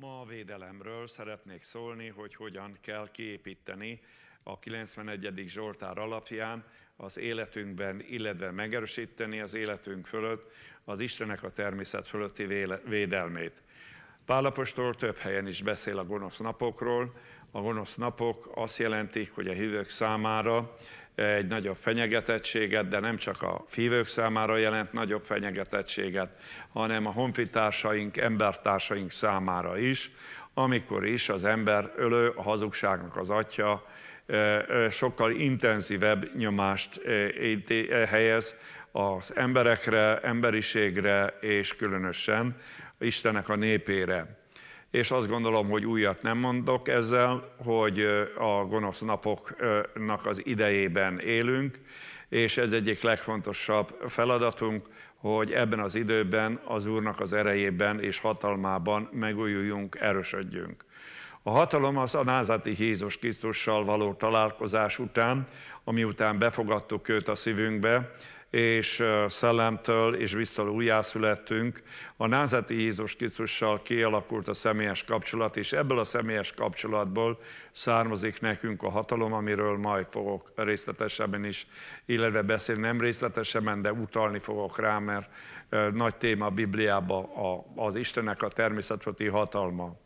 Ma a védelemről szeretnék szólni, hogy hogyan kell kiépíteni a 91. Zsoltár alapján az életünkben, illetve megerősíteni az életünk fölött az Istenek a természet fölötti védelmét. Pálapostól több helyen is beszél a gonosz napokról. A gonosz napok azt jelentik, hogy a hívők számára egy nagyobb fenyegetettséget, de nem csak a fívők számára jelent nagyobb fenyegetettséget, hanem a honfitársaink, embertársaink számára is, amikor is az ember ölő, a hazugságnak az atya, sokkal intenzívebb nyomást helyez az emberekre, emberiségre és különösen Istenek a népére. És azt gondolom, hogy újat nem mondok ezzel, hogy a gonosz napoknak az idejében élünk, és ez egyik legfontosabb feladatunk, hogy ebben az időben az Úrnak az erejében és hatalmában megújuljunk, erősödjünk. A hatalom az a názati Jézus Krisztussal való találkozás után, ami után befogadtuk őt a szívünkbe, és szellemtől és visszal újjászülettünk, a názati Jézus Krisztussal kialakult a személyes kapcsolat, és ebből a személyes kapcsolatból származik nekünk a hatalom, amiről majd fogok részletesebben is, illetve beszélni. Nem részletesebben, de utalni fogok rá, mert nagy téma a Bibliában az Istennek a természetföti hatalma.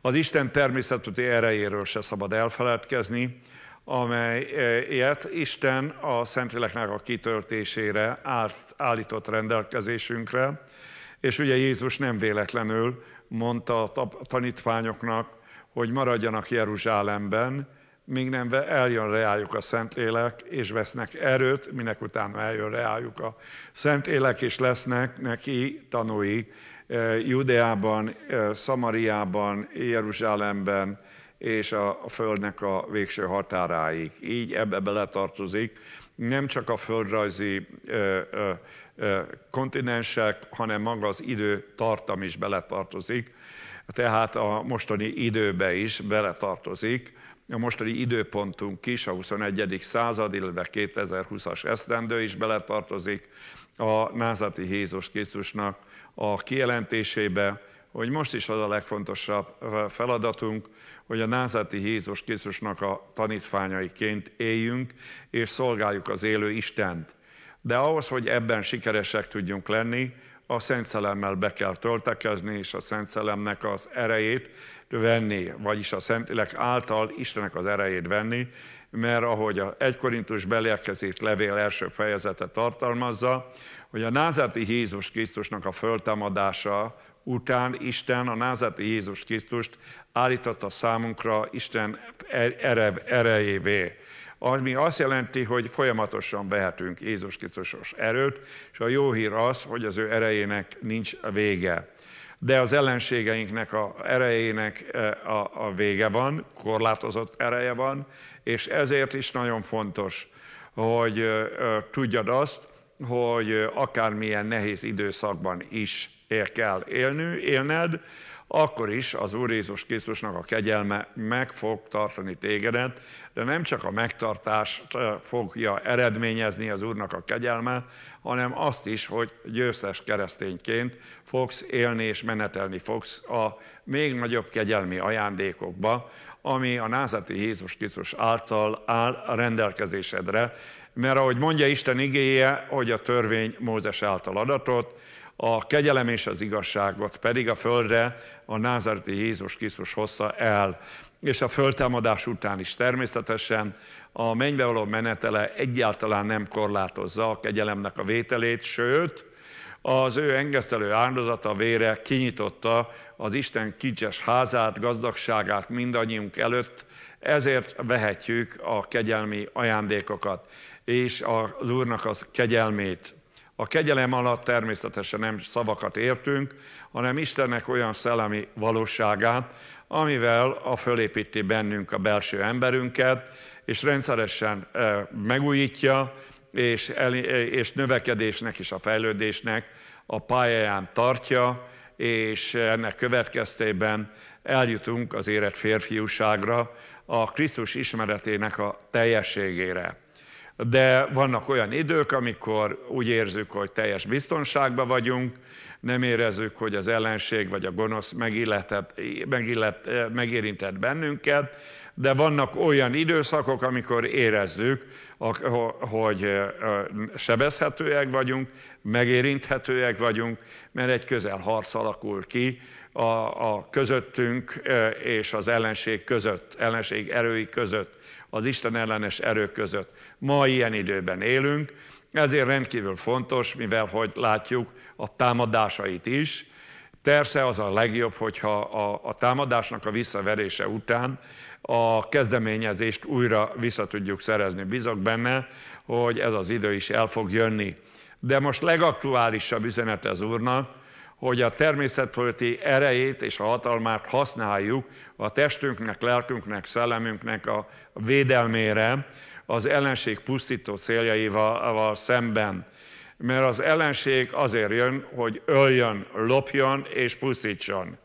Az Isten természetföti erejéről se szabad elfeledkezni, amelyet Isten a Szentléleknek a kitöltésére állított rendelkezésünkre, és ugye Jézus nem véletlenül mondta a tanítványoknak, hogy maradjanak Jeruzsálemben, míg nem eljön reájuk a Szentlélek, és vesznek erőt, minek utána eljön reájuk a Szentlélek, és lesznek neki tanúi eh, Judeában, eh, Szamariában, Jeruzsálemben, és a, Földnek a végső határáig. Így ebbe beletartozik nem csak a földrajzi ö, ö, ö, kontinensek, hanem maga az idő tartam is beletartozik, tehát a mostani időbe is beletartozik. A mostani időpontunk is, a 21. század, illetve 2020-as esztendő is beletartozik a názati Jézus Krisztusnak a kijelentésébe, hogy most is az a legfontosabb feladatunk, hogy a názati Jézus Krisztusnak a tanítványaiként éljünk, és szolgáljuk az élő Istent. De ahhoz, hogy ebben sikeresek tudjunk lenni, a Szent Szellemmel be kell töltekezni, és a Szent Szellemnek az erejét venni, vagyis a Szentlélek által Istenek az erejét venni, mert ahogy a 1 Korintus belérkezét levél első fejezete tartalmazza, hogy a názati Jézus Krisztusnak a föltámadása után Isten a názati Jézus Krisztust állította számunkra Isten er-, erejévé. Ami azt jelenti, hogy folyamatosan vehetünk Jézus Krisztusos erőt, és a jó hír az, hogy az ő erejének nincs vége. De az ellenségeinknek a erejének e, a, a vége van, korlátozott ereje van, és ezért is nagyon fontos, hogy tudjad azt, hogy akármilyen nehéz időszakban is kell élnő, élned, akkor is az Úr Jézus Krisztusnak a kegyelme meg fog tartani tégedet, de nem csak a megtartás fogja eredményezni az Úrnak a kegyelme, hanem azt is, hogy győztes keresztényként fogsz élni és menetelni fogsz a még nagyobb kegyelmi ajándékokba, ami a názati Jézus Krisztus által áll rendelkezésedre, mert ahogy mondja Isten igéje, hogy a törvény Mózes által adatot, a kegyelem és az igazságot pedig a földre a názareti Jézus Krisztus hozta el. És a föltámadás után is természetesen a mennybe való menetele egyáltalán nem korlátozza a kegyelemnek a vételét, sőt, az ő engesztelő áldozata vére kinyitotta az Isten kicses házát, gazdagságát mindannyiunk előtt, ezért vehetjük a kegyelmi ajándékokat és az Úrnak az kegyelmét. A kegyelem alatt természetesen nem szavakat értünk, hanem Istennek olyan szellemi valóságát, amivel a fölépíti bennünk a belső emberünket, és rendszeresen megújítja, és, el, és növekedésnek és a fejlődésnek a pályáján tartja, és ennek következtében eljutunk az érett férfiúságra, a Krisztus ismeretének a teljességére. De vannak olyan idők, amikor úgy érzük, hogy teljes biztonságban vagyunk, nem érezzük, hogy az ellenség vagy a gonosz megilletett, megillet, megérintett bennünket, de vannak olyan időszakok, amikor érezzük, hogy sebezhetőek vagyunk, megérinthetőek vagyunk, mert egy közel harc alakul ki a, a közöttünk és az ellenség között, ellenség erői között, az Isten ellenes erők között. Ma ilyen időben élünk, ezért rendkívül fontos, mivel hogy látjuk a támadásait is. Persze az a legjobb, hogyha a, a támadásnak a visszaverése után a kezdeményezést újra vissza tudjuk szerezni. Bizok benne, hogy ez az idő is el fog jönni. De most legaktuálisabb üzenet az Úrnak, hogy a természetpoliti erejét és a hatalmát használjuk a testünknek, lelkünknek, szellemünknek a védelmére, az ellenség pusztító céljaival szemben. Mert az ellenség azért jön, hogy öljön, lopjon és pusztítson.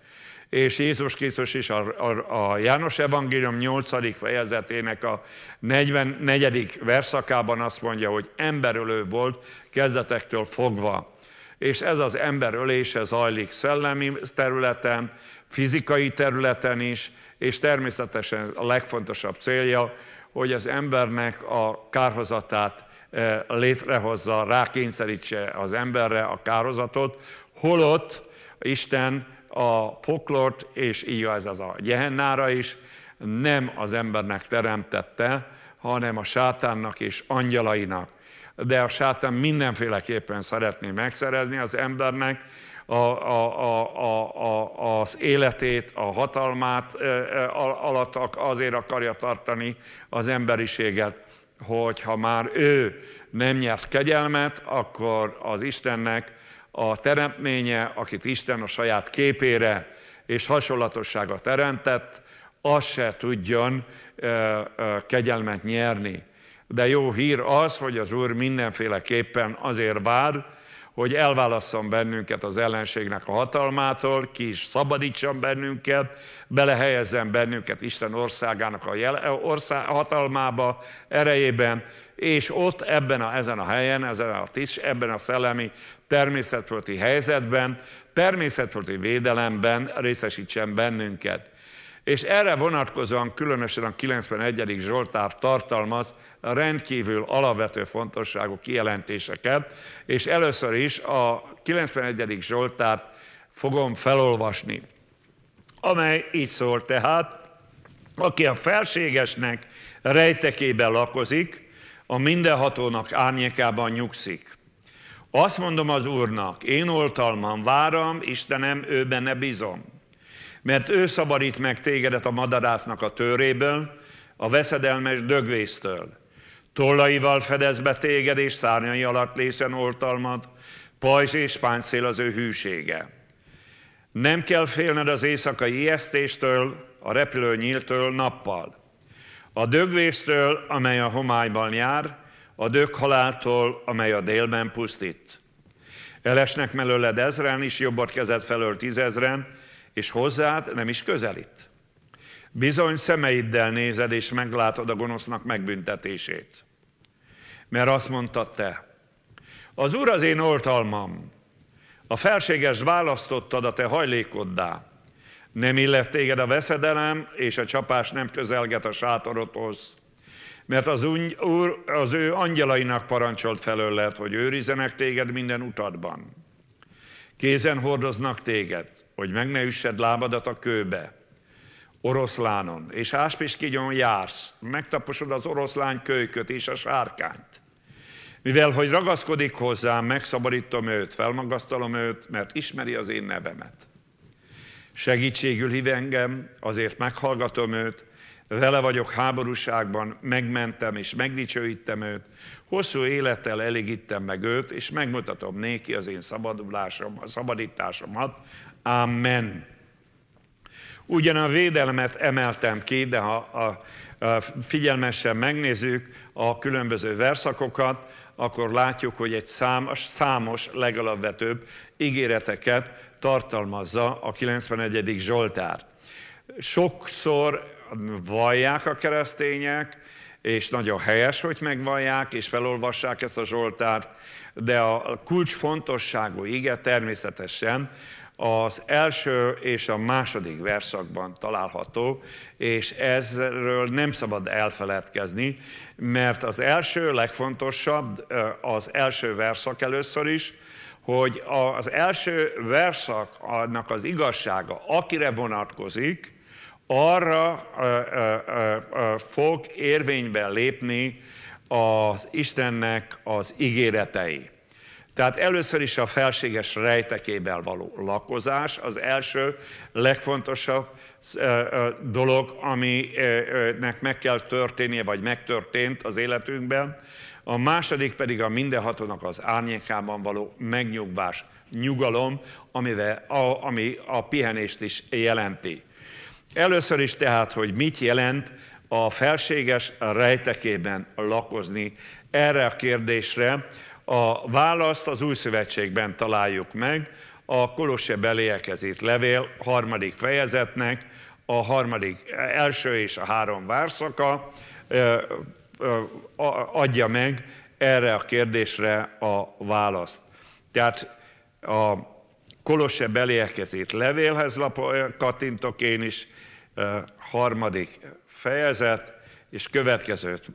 És Jézus Krisztus is a, a, a János Evangélium 8. fejezetének a 44. verszakában azt mondja, hogy emberölő volt kezdetektől fogva. És ez az emberölése zajlik szellemi területen, fizikai területen is, és természetesen a legfontosabb célja, hogy az embernek a kárhozatát eh, létrehozza, rákényszerítse az emberre a kárhozatot, holott Isten a poklot, és így ez az a gyehennára is, nem az embernek teremtette, hanem a sátánnak és angyalainak. De a sátán mindenféleképpen szeretné megszerezni az embernek a, a, a, a, az életét, a hatalmát alatt azért akarja tartani az emberiséget, hogy ha már ő nem nyert kegyelmet, akkor az Istennek a teremtménye, akit Isten a saját képére és hasonlatossága teremtett, az se tudjon kegyelmet nyerni. De jó hír az, hogy az Úr mindenféleképpen azért vár, hogy elválasszon bennünket az ellenségnek a hatalmától, ki is szabadítson bennünket, belehelyezzen bennünket Isten országának a jele, ország, hatalmába, erejében, és ott ebben a, ezen a helyen, ezen a tis, ebben a szellemi természetföldi helyzetben, természetföldi védelemben részesítsen bennünket. És erre vonatkozóan különösen a 91. Zsoltár tartalmaz rendkívül alapvető fontosságú kijelentéseket, és először is a 91. Zsoltárt fogom felolvasni, amely így szól tehát, aki a felségesnek rejtekében lakozik, a mindenhatónak árnyékában nyugszik. Azt mondom az Úrnak, én oltalmam várom, Istenem, ő benne bizom. Mert ő szabadít meg tégedet a madarásznak a töréből, a veszedelmes dögvésztől. Tollaival fedez be téged, és szárnyai alatt lészen oltalmad, pajzs és páncél az ő hűsége. Nem kell félned az éjszakai ijesztéstől, a repülő nyíltől nappal. A dögvésztől, amely a homályban jár, a döghaláltól, amely a délben pusztít. Elesnek mellőled ezren, is jobbat kezed felől tízezren, és hozzád nem is közelít. Bizony szemeiddel nézed, és meglátod a gonosznak megbüntetését. Mert azt mondta te, az Úr az én oltalmam, a felséges választottad a te hajlékoddá. Nem illet téged a veszedelem, és a csapás nem közelget a sátorodhoz. Mert az, úr, az ő angyalainak parancsolt felőled, hogy őrizenek téged minden utadban. Kézen hordoznak téged, hogy meg ne üssed lábadat a kőbe oroszlánon, és áspiskigyon jársz, megtaposod az oroszlán kölyköt és a sárkányt. Mivel, hogy ragaszkodik hozzám, megszabadítom őt, felmagasztalom őt, mert ismeri az én nevemet. Segítségül hív engem, azért meghallgatom őt, vele vagyok háborúságban, megmentem és megdicsőítem őt, hosszú élettel elégítem meg őt, és megmutatom néki az én szabadulásom, a szabadításomat. Amen. Ugyan a védelmet emeltem ki, de ha a, figyelmesen megnézzük a különböző verszakokat, akkor látjuk, hogy egy számos, számos legalapvetőbb ígéreteket tartalmazza a 91. Zsoltár. Sokszor vallják a keresztények, és nagyon helyes, hogy megvallják, és felolvassák ezt a Zsoltárt, de a kulcsfontosságú ige természetesen az első és a második verszakban található, és ezről nem szabad elfeledkezni, mert az első, legfontosabb, az első verszak először is, hogy az első verszak annak az igazsága, akire vonatkozik, arra fog érvényben lépni az Istennek az ígéretei. Tehát először is a felséges rejtekében való lakozás az első legfontosabb dolog, aminek meg kell történnie, vagy megtörtént az életünkben. A második pedig a mindenhatónak az árnyékában való megnyugvás, nyugalom, amivel, a, ami a pihenést is jelenti. Először is tehát, hogy mit jelent a felséges rejtekében lakozni. Erre a kérdésre a választ az új szövetségben találjuk meg, a Kolosse beléjekhez írt levél harmadik fejezetnek, a harmadik első és a három várszaka adja meg erre a kérdésre a választ. Tehát a Kolosse beléjekhez írt levélhez kattintok én is, harmadik fejezet, és következőt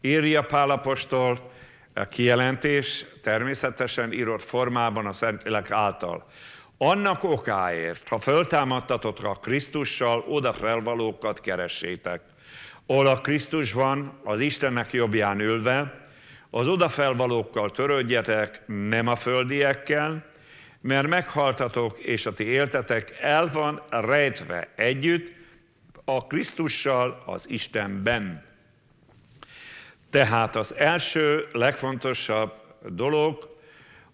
írja Pálapostól, a kijelentés természetesen írott formában a Szentlélek által. Annak okáért, ha föltámadtatott a Krisztussal, oda felvalókat keressétek. Ahol a Krisztus van, az Istennek jobbján ülve, az odafelvalókkal törődjetek, nem a földiekkel, mert meghaltatok, és a ti éltetek el van rejtve együtt a Krisztussal az Istenben. Tehát az első, legfontosabb dolog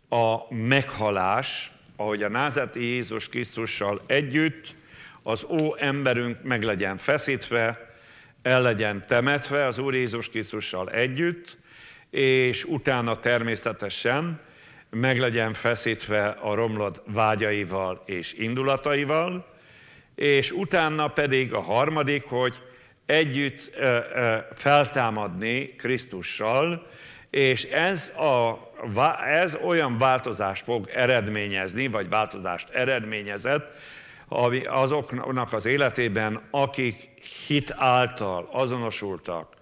a meghalás, ahogy a názeti Jézus Krisztussal együtt az ó emberünk meg legyen feszítve, el legyen temetve az Úr Jézus Krisztussal együtt, és utána természetesen meg legyen feszítve a romlott vágyaival és indulataival, és utána pedig a harmadik, hogy együtt feltámadni Krisztussal, és ez, a, ez olyan változást fog eredményezni, vagy változást eredményezett azoknak az életében, akik hit által azonosultak,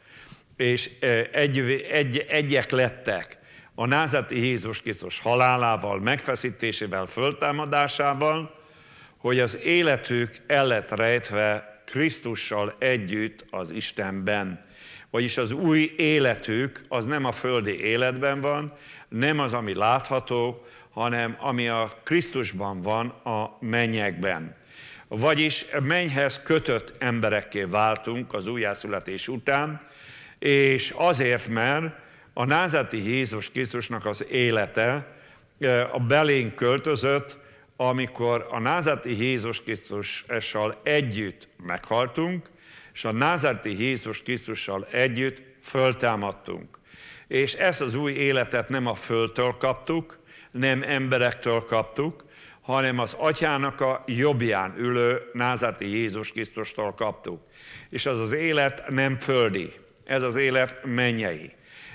és egy, egy, egyek lettek a názati Jézus Krisztus halálával, megfeszítésével, föltámadásával, hogy az életük el lett rejtve Krisztussal együtt az Istenben. Vagyis az új életük az nem a földi életben van, nem az, ami látható, hanem ami a Krisztusban van a mennyekben. Vagyis mennyhez kötött emberekké váltunk az újjászületés után, és azért, mert a názati Jézus Krisztusnak az élete a belénk költözött, amikor a názárti Jézus Krisztussal együtt meghaltunk, és a názárti Jézus Krisztussal együtt föltámadtunk. És ezt az új életet nem a földtől kaptuk, nem emberektől kaptuk, hanem az atyának a jobbján ülő názárti Jézus Krisztustól kaptuk. És az az élet nem földi, ez az élet mennyei.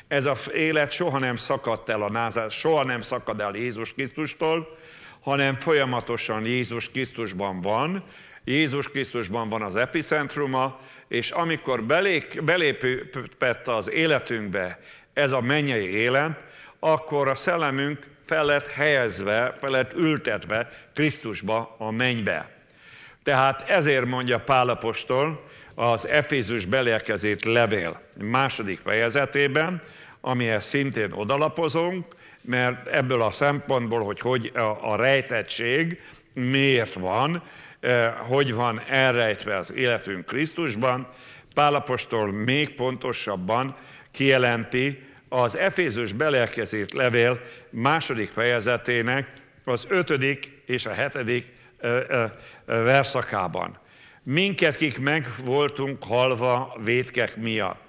Ez az élet soha nem szakadt el a názár, soha nem szakad el Jézus Krisztustól, hanem folyamatosan Jézus Krisztusban van, Jézus Krisztusban van az epicentruma, és amikor belépett az életünkbe ez a mennyei élet, akkor a szellemünk fel lett helyezve, fel lett ültetve Krisztusba, a mennybe. Tehát ezért mondja Pálapostól az Efézus belérkezét levél második fejezetében, amihez szintén odalapozunk, mert ebből a szempontból, hogy, hogy a, a rejtettség miért van, eh, hogy van elrejtve az életünk Krisztusban, Pálapostól még pontosabban kijelenti az Efézus belelkezét levél második fejezetének az ötödik és a hetedik eh, eh, verszakában. Minket, kik meg voltunk halva vétkek miatt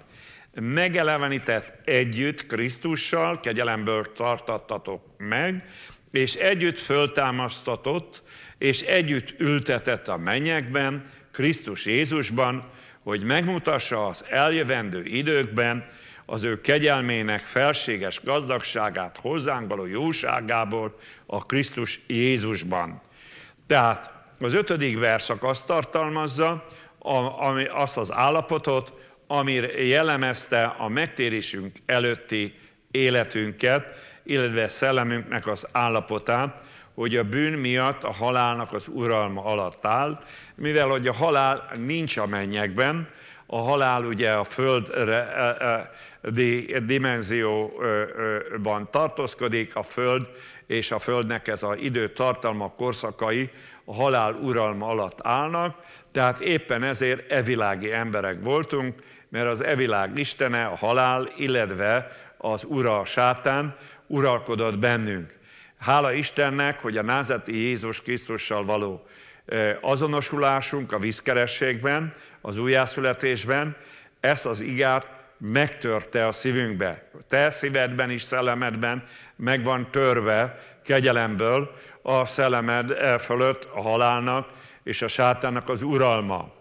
megelevenített együtt Krisztussal, kegyelemből tartattatok meg, és együtt föltámasztatott, és együtt ültetett a mennyekben, Krisztus Jézusban, hogy megmutassa az eljövendő időkben az ő kegyelmének felséges gazdagságát hozzánk való jóságából a Krisztus Jézusban. Tehát az ötödik verszak azt tartalmazza, ami, azt az állapotot, ami jellemezte a megtérésünk előtti életünket, illetve szellemünknek az állapotát, hogy a bűn miatt a halálnak az uralma alatt áll, mivel hogy a halál nincs a mennyekben, a halál ugye a föld dimenzióban tartózkodik, a föld és a földnek ez az időtartalma korszakai a halál uralma alatt állnak, tehát éppen ezért evilági emberek voltunk, mert az evilág istene, a halál, illetve az ura, a sátán uralkodott bennünk. Hála Istennek, hogy a názeti Jézus Krisztussal való azonosulásunk a vízkerességben, az újjászületésben, ezt az igát megtörte a szívünkbe. Te szívedben is, szellemedben meg van törve kegyelemből a szellemed fölött a halálnak és a sátánnak az uralma.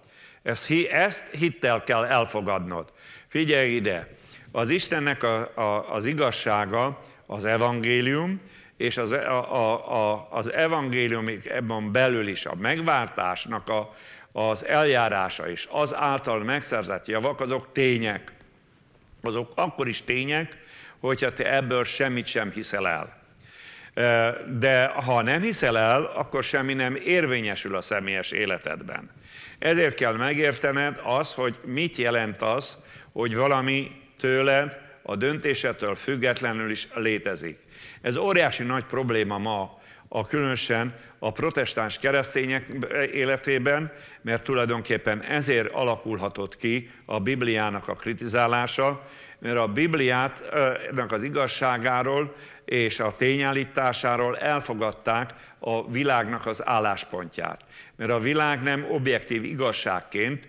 Ezt, ezt hittel kell elfogadnod. Figyelj ide, az Istennek a, a, az igazsága az evangélium, és az, a, a, a, az evangélium ebben belül is a megváltásnak a, az eljárása és az által megszerzett javak, azok tények. Azok akkor is tények, hogyha te ebből semmit sem hiszel el. De ha nem hiszel el, akkor semmi nem érvényesül a személyes életedben. Ezért kell megértened az, hogy mit jelent az, hogy valami tőled, a döntésetől függetlenül is létezik. Ez óriási nagy probléma ma, a különösen a protestáns keresztények életében, mert tulajdonképpen ezért alakulhatott ki a Bibliának a kritizálása, mert a Bibliát az igazságáról és a tényállításáról elfogadták a világnak az álláspontját. Mert a világ nem objektív igazságként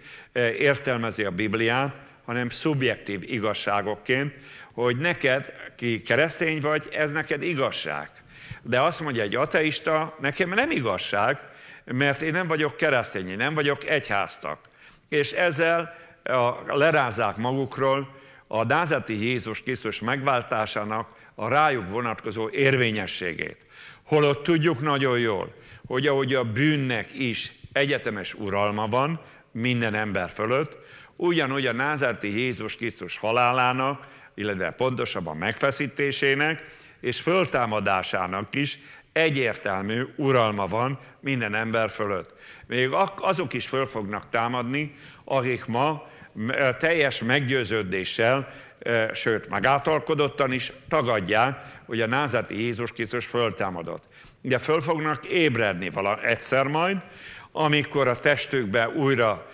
értelmezi a Bibliát, hanem szubjektív igazságokként, hogy neked, ki keresztény vagy, ez neked igazság. De azt mondja egy ateista, nekem nem igazság, mert én nem vagyok keresztény, én nem vagyok egyháztak. És ezzel lerázzák magukról a názati Jézus Krisztus megváltásának a rájuk vonatkozó érvényességét. Holott tudjuk nagyon jól, hogy ahogy a bűnnek is egyetemes uralma van minden ember fölött, ugyanúgy a názárti Jézus Krisztus halálának, illetve pontosabban megfeszítésének és föltámadásának is egyértelmű uralma van minden ember fölött. Még azok is föl fognak támadni, akik ma teljes meggyőződéssel, sőt, megáltalkodottan is tagadják, hogy a názati Jézus Krisztus föltámadott. De föl fognak ébredni vala egyszer majd, amikor a testükbe újra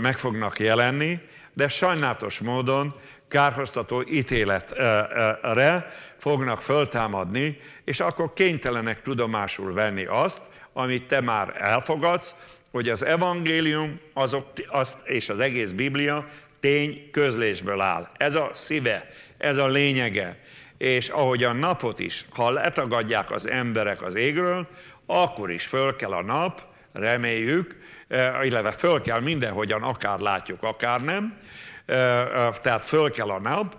meg fognak jelenni, de sajnálatos módon kárhoztató ítéletre fognak föltámadni, és akkor kénytelenek tudomásul venni azt, amit te már elfogadsz, hogy az evangélium azok, azt, és az egész Biblia tény közlésből áll. Ez a szíve, ez a lényege. És ahogy a napot is, ha letagadják az emberek az égről, akkor is föl kell a nap, reméljük, eh, illetve föl kell mindenhogyan, akár látjuk, akár nem, eh, eh, tehát föl kell a nap,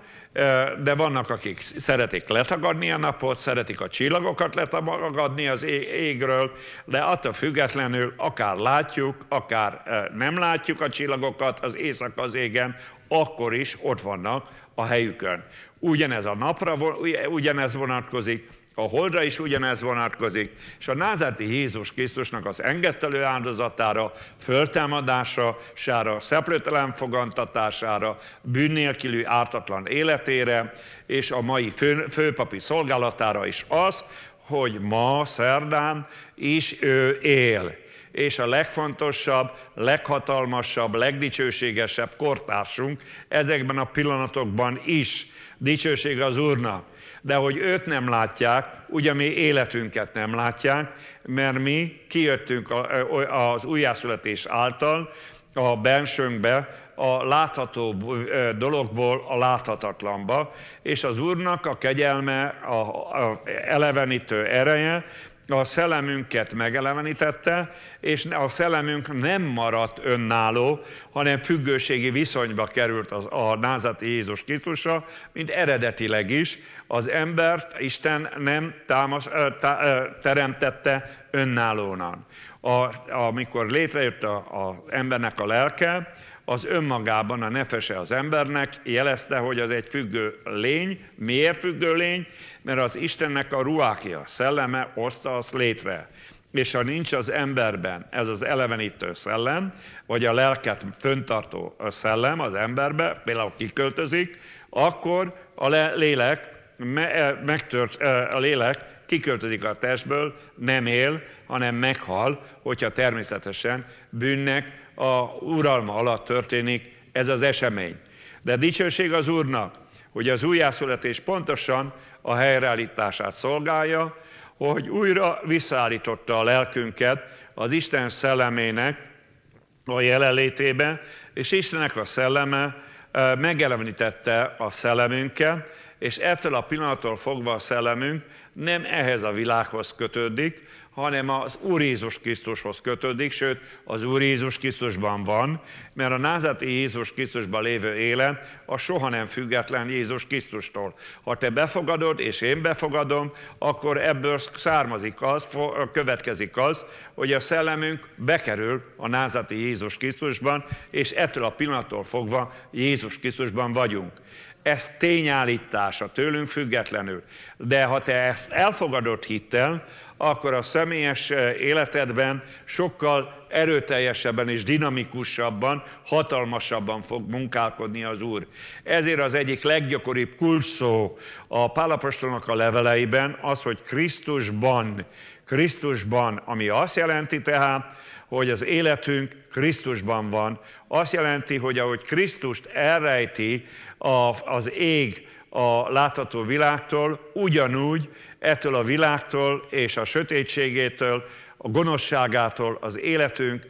de vannak, akik szeretik letagadni a napot, szeretik a csillagokat letagadni az égről, de attól függetlenül akár látjuk, akár nem látjuk a csillagokat az éjszaka az égen, akkor is ott vannak a helyükön. Ugyanez a napra, ugyanez vonatkozik, a holdra is ugyanez vonatkozik, és a názárti Jézus Krisztusnak az engesztelő áldozatára, föltámadására, szeplőtelen fogantatására, bűnnélkülű ártatlan életére, és a mai fő, főpapi szolgálatára is az, hogy ma, szerdán is ő él. És a legfontosabb, leghatalmasabb, legdicsőségesebb kortársunk ezekben a pillanatokban is. Dicsőség az Úrnak de hogy őt nem látják, ugye mi életünket nem látják, mert mi kijöttünk az újjászületés által a bensőnkbe, a látható dologból a láthatatlanba, és az Úrnak a kegyelme, a, a elevenítő ereje, a szellemünket megelevenítette, és a szellemünk nem maradt önálló, hanem függőségi viszonyba került az, a názati Jézus Krisztusra, mint eredetileg is. Az embert Isten nem támasz, tá, teremtette önállóan. A, amikor létrejött az embernek a lelke, az önmagában a nefese az embernek jelezte, hogy az egy függő lény. Miért függő lény? Mert az Istennek a ruákja, szelleme hozta azt létre. És ha nincs az emberben ez az elevenítő szellem, vagy a lelket föntartó szellem az emberbe, például kiköltözik, akkor a lélek, megtört, a lélek kiköltözik a testből, nem él, hanem meghal, hogyha természetesen bűnnek a uralma alatt történik ez az esemény. De dicsőség az Úrnak, hogy az újjászületés pontosan a helyreállítását szolgálja, hogy újra visszaállította a lelkünket az Isten szellemének a jelenlétébe, és Istennek a szelleme megelevenítette a szellemünket, és ettől a pillanattól fogva a szellemünk nem ehhez a világhoz kötődik, hanem az Úr Jézus Krisztushoz kötődik, sőt, az Úr Jézus Krisztusban van, mert a názati Jézus Krisztusban lévő élet a soha nem független Jézus Krisztustól. Ha te befogadod, és én befogadom, akkor ebből származik az, következik az, hogy a szellemünk bekerül a názati Jézus Krisztusban, és ettől a pillanattól fogva Jézus Krisztusban vagyunk ez tényállítása tőlünk függetlenül. De ha te ezt elfogadott hittel, akkor a személyes eh, életedben sokkal erőteljesebben és dinamikusabban, hatalmasabban fog munkálkodni az Úr. Ezért az egyik leggyakoribb kulcsszó a Pálapostolnak a leveleiben az, hogy Krisztusban, Krisztusban, ami azt jelenti tehát, hogy az életünk Krisztusban van. Azt jelenti, hogy ahogy Krisztust elrejti az ég a látható világtól, ugyanúgy ettől a világtól és a sötétségétől, a gonoszságától az életünk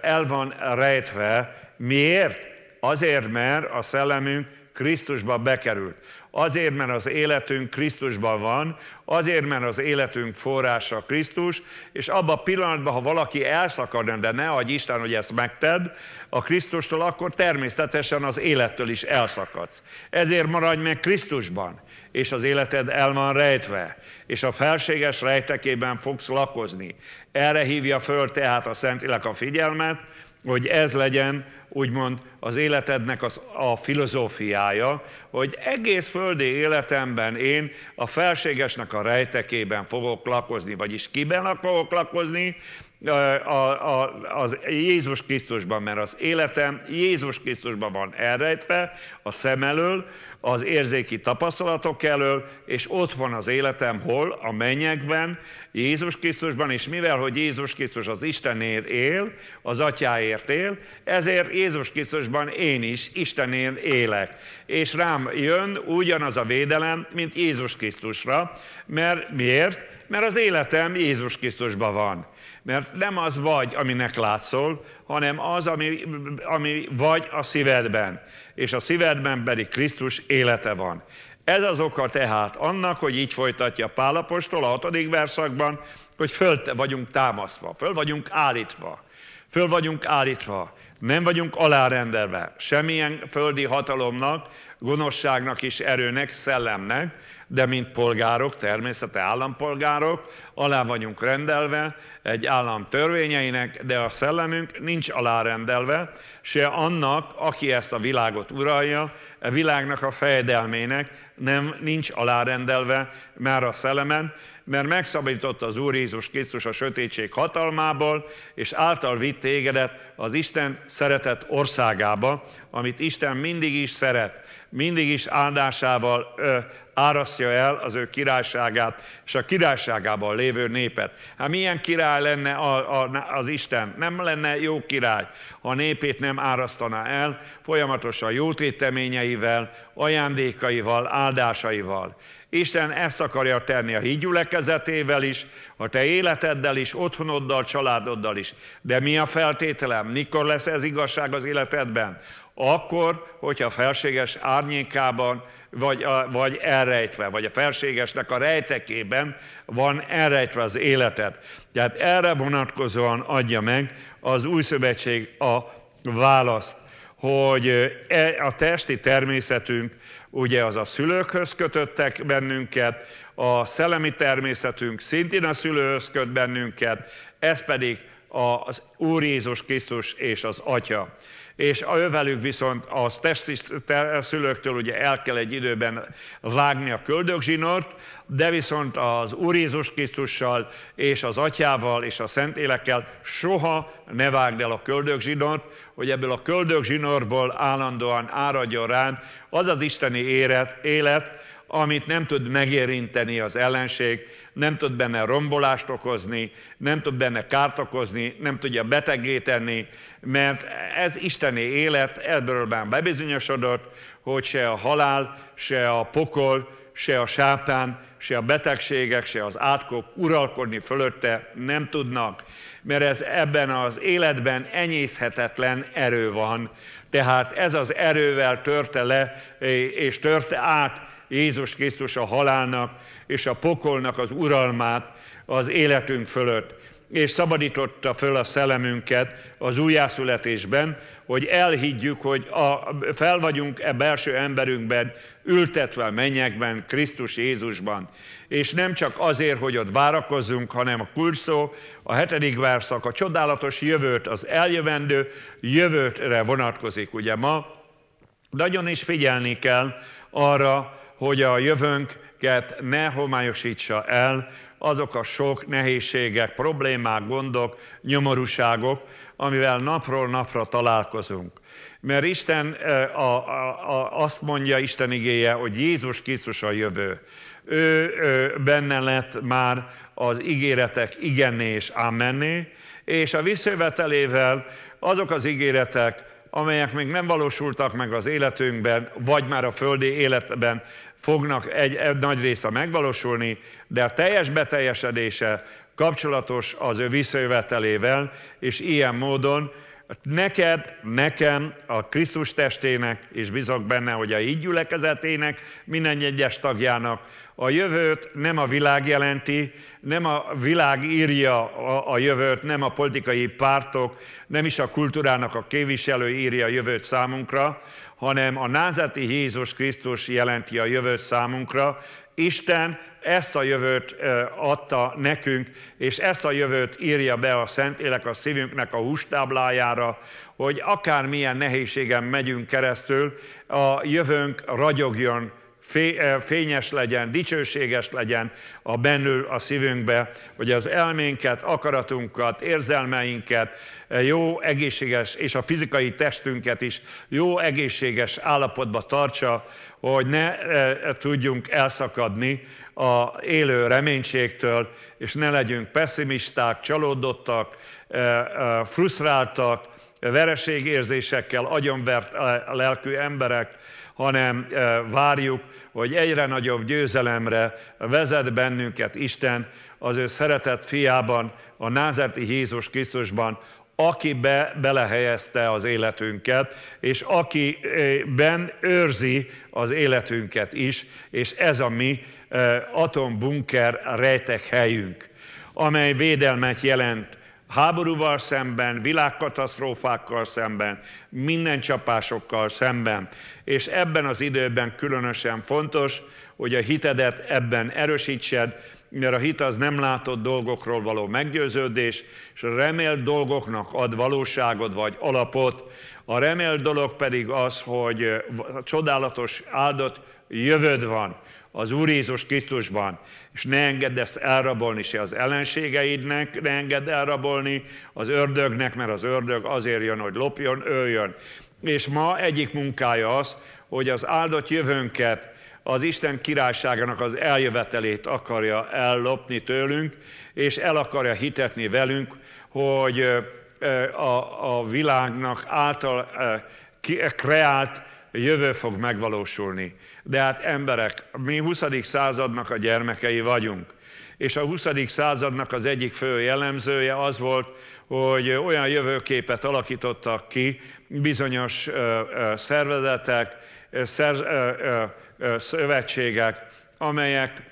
el van rejtve. Miért? Azért, mert a szellemünk Krisztusba bekerült. Azért, mert az életünk Krisztusban van, azért, mert az életünk forrása Krisztus, és abban a pillanatban, ha valaki elszakadna, de ne adj Isten, hogy ezt megted, a Krisztustól, akkor természetesen az élettől is elszakadsz. Ezért maradj meg Krisztusban, és az életed el van rejtve, és a felséges rejtekében fogsz lakozni. Erre hívja föl tehát a Szentlélek a figyelmet, hogy ez legyen úgymond az életednek az, a filozófiája, hogy egész földi életemben én a felségesnek a rejtekében fogok lakozni, vagyis kiben fogok lakozni, a, a, az Jézus Krisztusban, mert az életem Jézus Krisztusban van elrejtve, a szem elől, az érzéki tapasztalatok elől, és ott van az életem hol? A mennyekben, Jézus Krisztusban, és mivel, hogy Jézus Krisztus az Istenért él, az Atyáért él, ezért Jézus Krisztusban én is Istenért élek. És rám jön ugyanaz a védelem, mint Jézus Krisztusra, mert miért? Mert az életem Jézus Krisztusban van. Mert nem az vagy, aminek látszol, hanem az, ami, ami vagy a szívedben. És a szívedben pedig Krisztus élete van. Ez az oka tehát annak, hogy így folytatja Pálapostól a hatodik verszakban, hogy föl vagyunk támasztva, föl vagyunk állítva. Föl vagyunk állítva, nem vagyunk alárendelve semmilyen földi hatalomnak, gonoszságnak és erőnek, szellemnek, de mint polgárok, természete állampolgárok, alá vagyunk rendelve egy állam törvényeinek, de a szellemünk nincs alárendelve, se annak, aki ezt a világot uralja, a világnak a fejedelmének nem nincs alárendelve már a szellemen, mert megszabadította az Úr Jézus Krisztus a sötétség hatalmából, és által vitt tégedet az Isten szeretett országába, amit Isten mindig is szeret, mindig is áldásával ö, árasztja el az ő királyságát, és a királyságában lévő népet. Hát milyen király lenne a, a, az Isten? Nem lenne jó király, ha a népét nem árasztaná el, folyamatosan jó téteményeivel, ajándékaival, áldásaival. Isten ezt akarja tenni a hídgyülekezetével is, a te életeddel is, otthonoddal, családoddal is. De mi a feltételem? Mikor lesz ez igazság az életedben? Akkor, hogyha a felséges árnyékában vagy, a, vagy elrejtve, vagy a felségesnek a rejtekében van elrejtve az életet. Tehát erre vonatkozóan adja meg az új szövetség a választ, hogy e, a testi természetünk ugye az a szülőkhöz kötöttek bennünket, a szellemi természetünk szintén a szülőhöz köt bennünket, ez pedig az Úr Jézus Krisztus és az Atya és a ővelük viszont az testi szülőktől ugye el kell egy időben vágni a köldögzsinort, de viszont az Úr Jézus Krisztussal és az Atyával és a Élekkel soha ne vágd el a köldögzsinort, hogy ebből a köldögzsinorból állandóan áradjon rán az az isteni élet, élet, amit nem tud megérinteni az ellenség, nem tud benne rombolást okozni, nem tud benne kárt okozni, nem tudja betegé tenni, mert ez isteni élet, ebből már bebizonyosodott, hogy se a halál, se a pokol, se a sátán, se a betegségek, se az átkok uralkodni fölötte nem tudnak, mert ez ebben az életben enyészhetetlen erő van. Tehát ez az erővel törte le és törte át Jézus Krisztus a halálnak és a pokolnak az uralmát az életünk fölött, és szabadította föl a szellemünket az újjászületésben, hogy elhiggyük, hogy a, fel vagyunk e belső emberünkben, ültetve a mennyekben, Krisztus Jézusban. És nem csak azért, hogy ott várakozzunk, hanem a kulszó, a hetedik verszak, a csodálatos jövőt, az eljövendő jövőtre vonatkozik. Ugye ma nagyon is figyelni kell arra, hogy a jövőnket ne homályosítsa el azok a sok nehézségek, problémák, gondok, nyomorúságok, amivel napról napra találkozunk. Mert Isten a, a, a, azt mondja Isten igéje, hogy Jézus Krisztus a jövő. Ő, ő benne lett már az ígéretek igenné és ámenné, és a visszajövetelével azok az ígéretek, amelyek még nem valósultak meg az életünkben, vagy már a földi életben fognak egy, egy nagy része megvalósulni, de a teljes beteljesedése kapcsolatos az ő visszajövetelével, és ilyen módon neked, nekem, a Krisztus testének, és bizok benne, hogy a így gyülekezetének, minden egyes tagjának, a jövőt nem a világ jelenti, nem a világ írja a, a jövőt, nem a politikai pártok, nem is a kultúrának a képviselő írja a jövőt számunkra, hanem a názati Jézus Krisztus jelenti a jövőt számunkra. Isten ezt a jövőt adta nekünk, és ezt a jövőt írja be a Szentlélek a szívünknek a hústáblájára, hogy akármilyen nehézségen megyünk keresztül, a jövőnk ragyogjon, fényes legyen, dicsőséges legyen a bennül a szívünkbe, hogy az elménket, akaratunkat, érzelmeinket, jó egészséges, és a fizikai testünket is jó egészséges állapotba tartsa, hogy ne tudjunk elszakadni a élő reménységtől, és ne legyünk pessimisták, csalódottak, frusztráltak, vereségérzésekkel agyonvert lelkű emberek, hanem várjuk, hogy egyre nagyobb győzelemre vezet bennünket Isten az ő szeretett fiában, a názerti Jézus Krisztusban, aki be, belehelyezte az életünket, és akiben őrzi az életünket is, és ez a mi atombunker rejtek helyünk, amely védelmet jelent háborúval szemben, világkatasztrófákkal szemben, minden csapásokkal szemben. És ebben az időben különösen fontos, hogy a hitedet ebben erősítsed, mert a hit az nem látott dolgokról való meggyőződés, és a remélt dolgoknak ad valóságot vagy alapot. A remélt dolog pedig az, hogy csodálatos áldott jövőd van az Úr Jézus Krisztusban, és ne engedd ezt elrabolni se az ellenségeidnek, ne engedd elrabolni az ördögnek, mert az ördög azért jön, hogy lopjon, öljön. És ma egyik munkája az, hogy az áldott jövőnket, az Isten királyságának az eljövetelét akarja ellopni tőlünk, és el akarja hitetni velünk, hogy a, a világnak által kreált jövő fog megvalósulni. De hát emberek, mi 20. századnak a gyermekei vagyunk, És a 20. századnak az egyik fő jellemzője az volt, hogy olyan jövőképet alakítottak ki bizonyos szervezetek, szövetségek, amelyek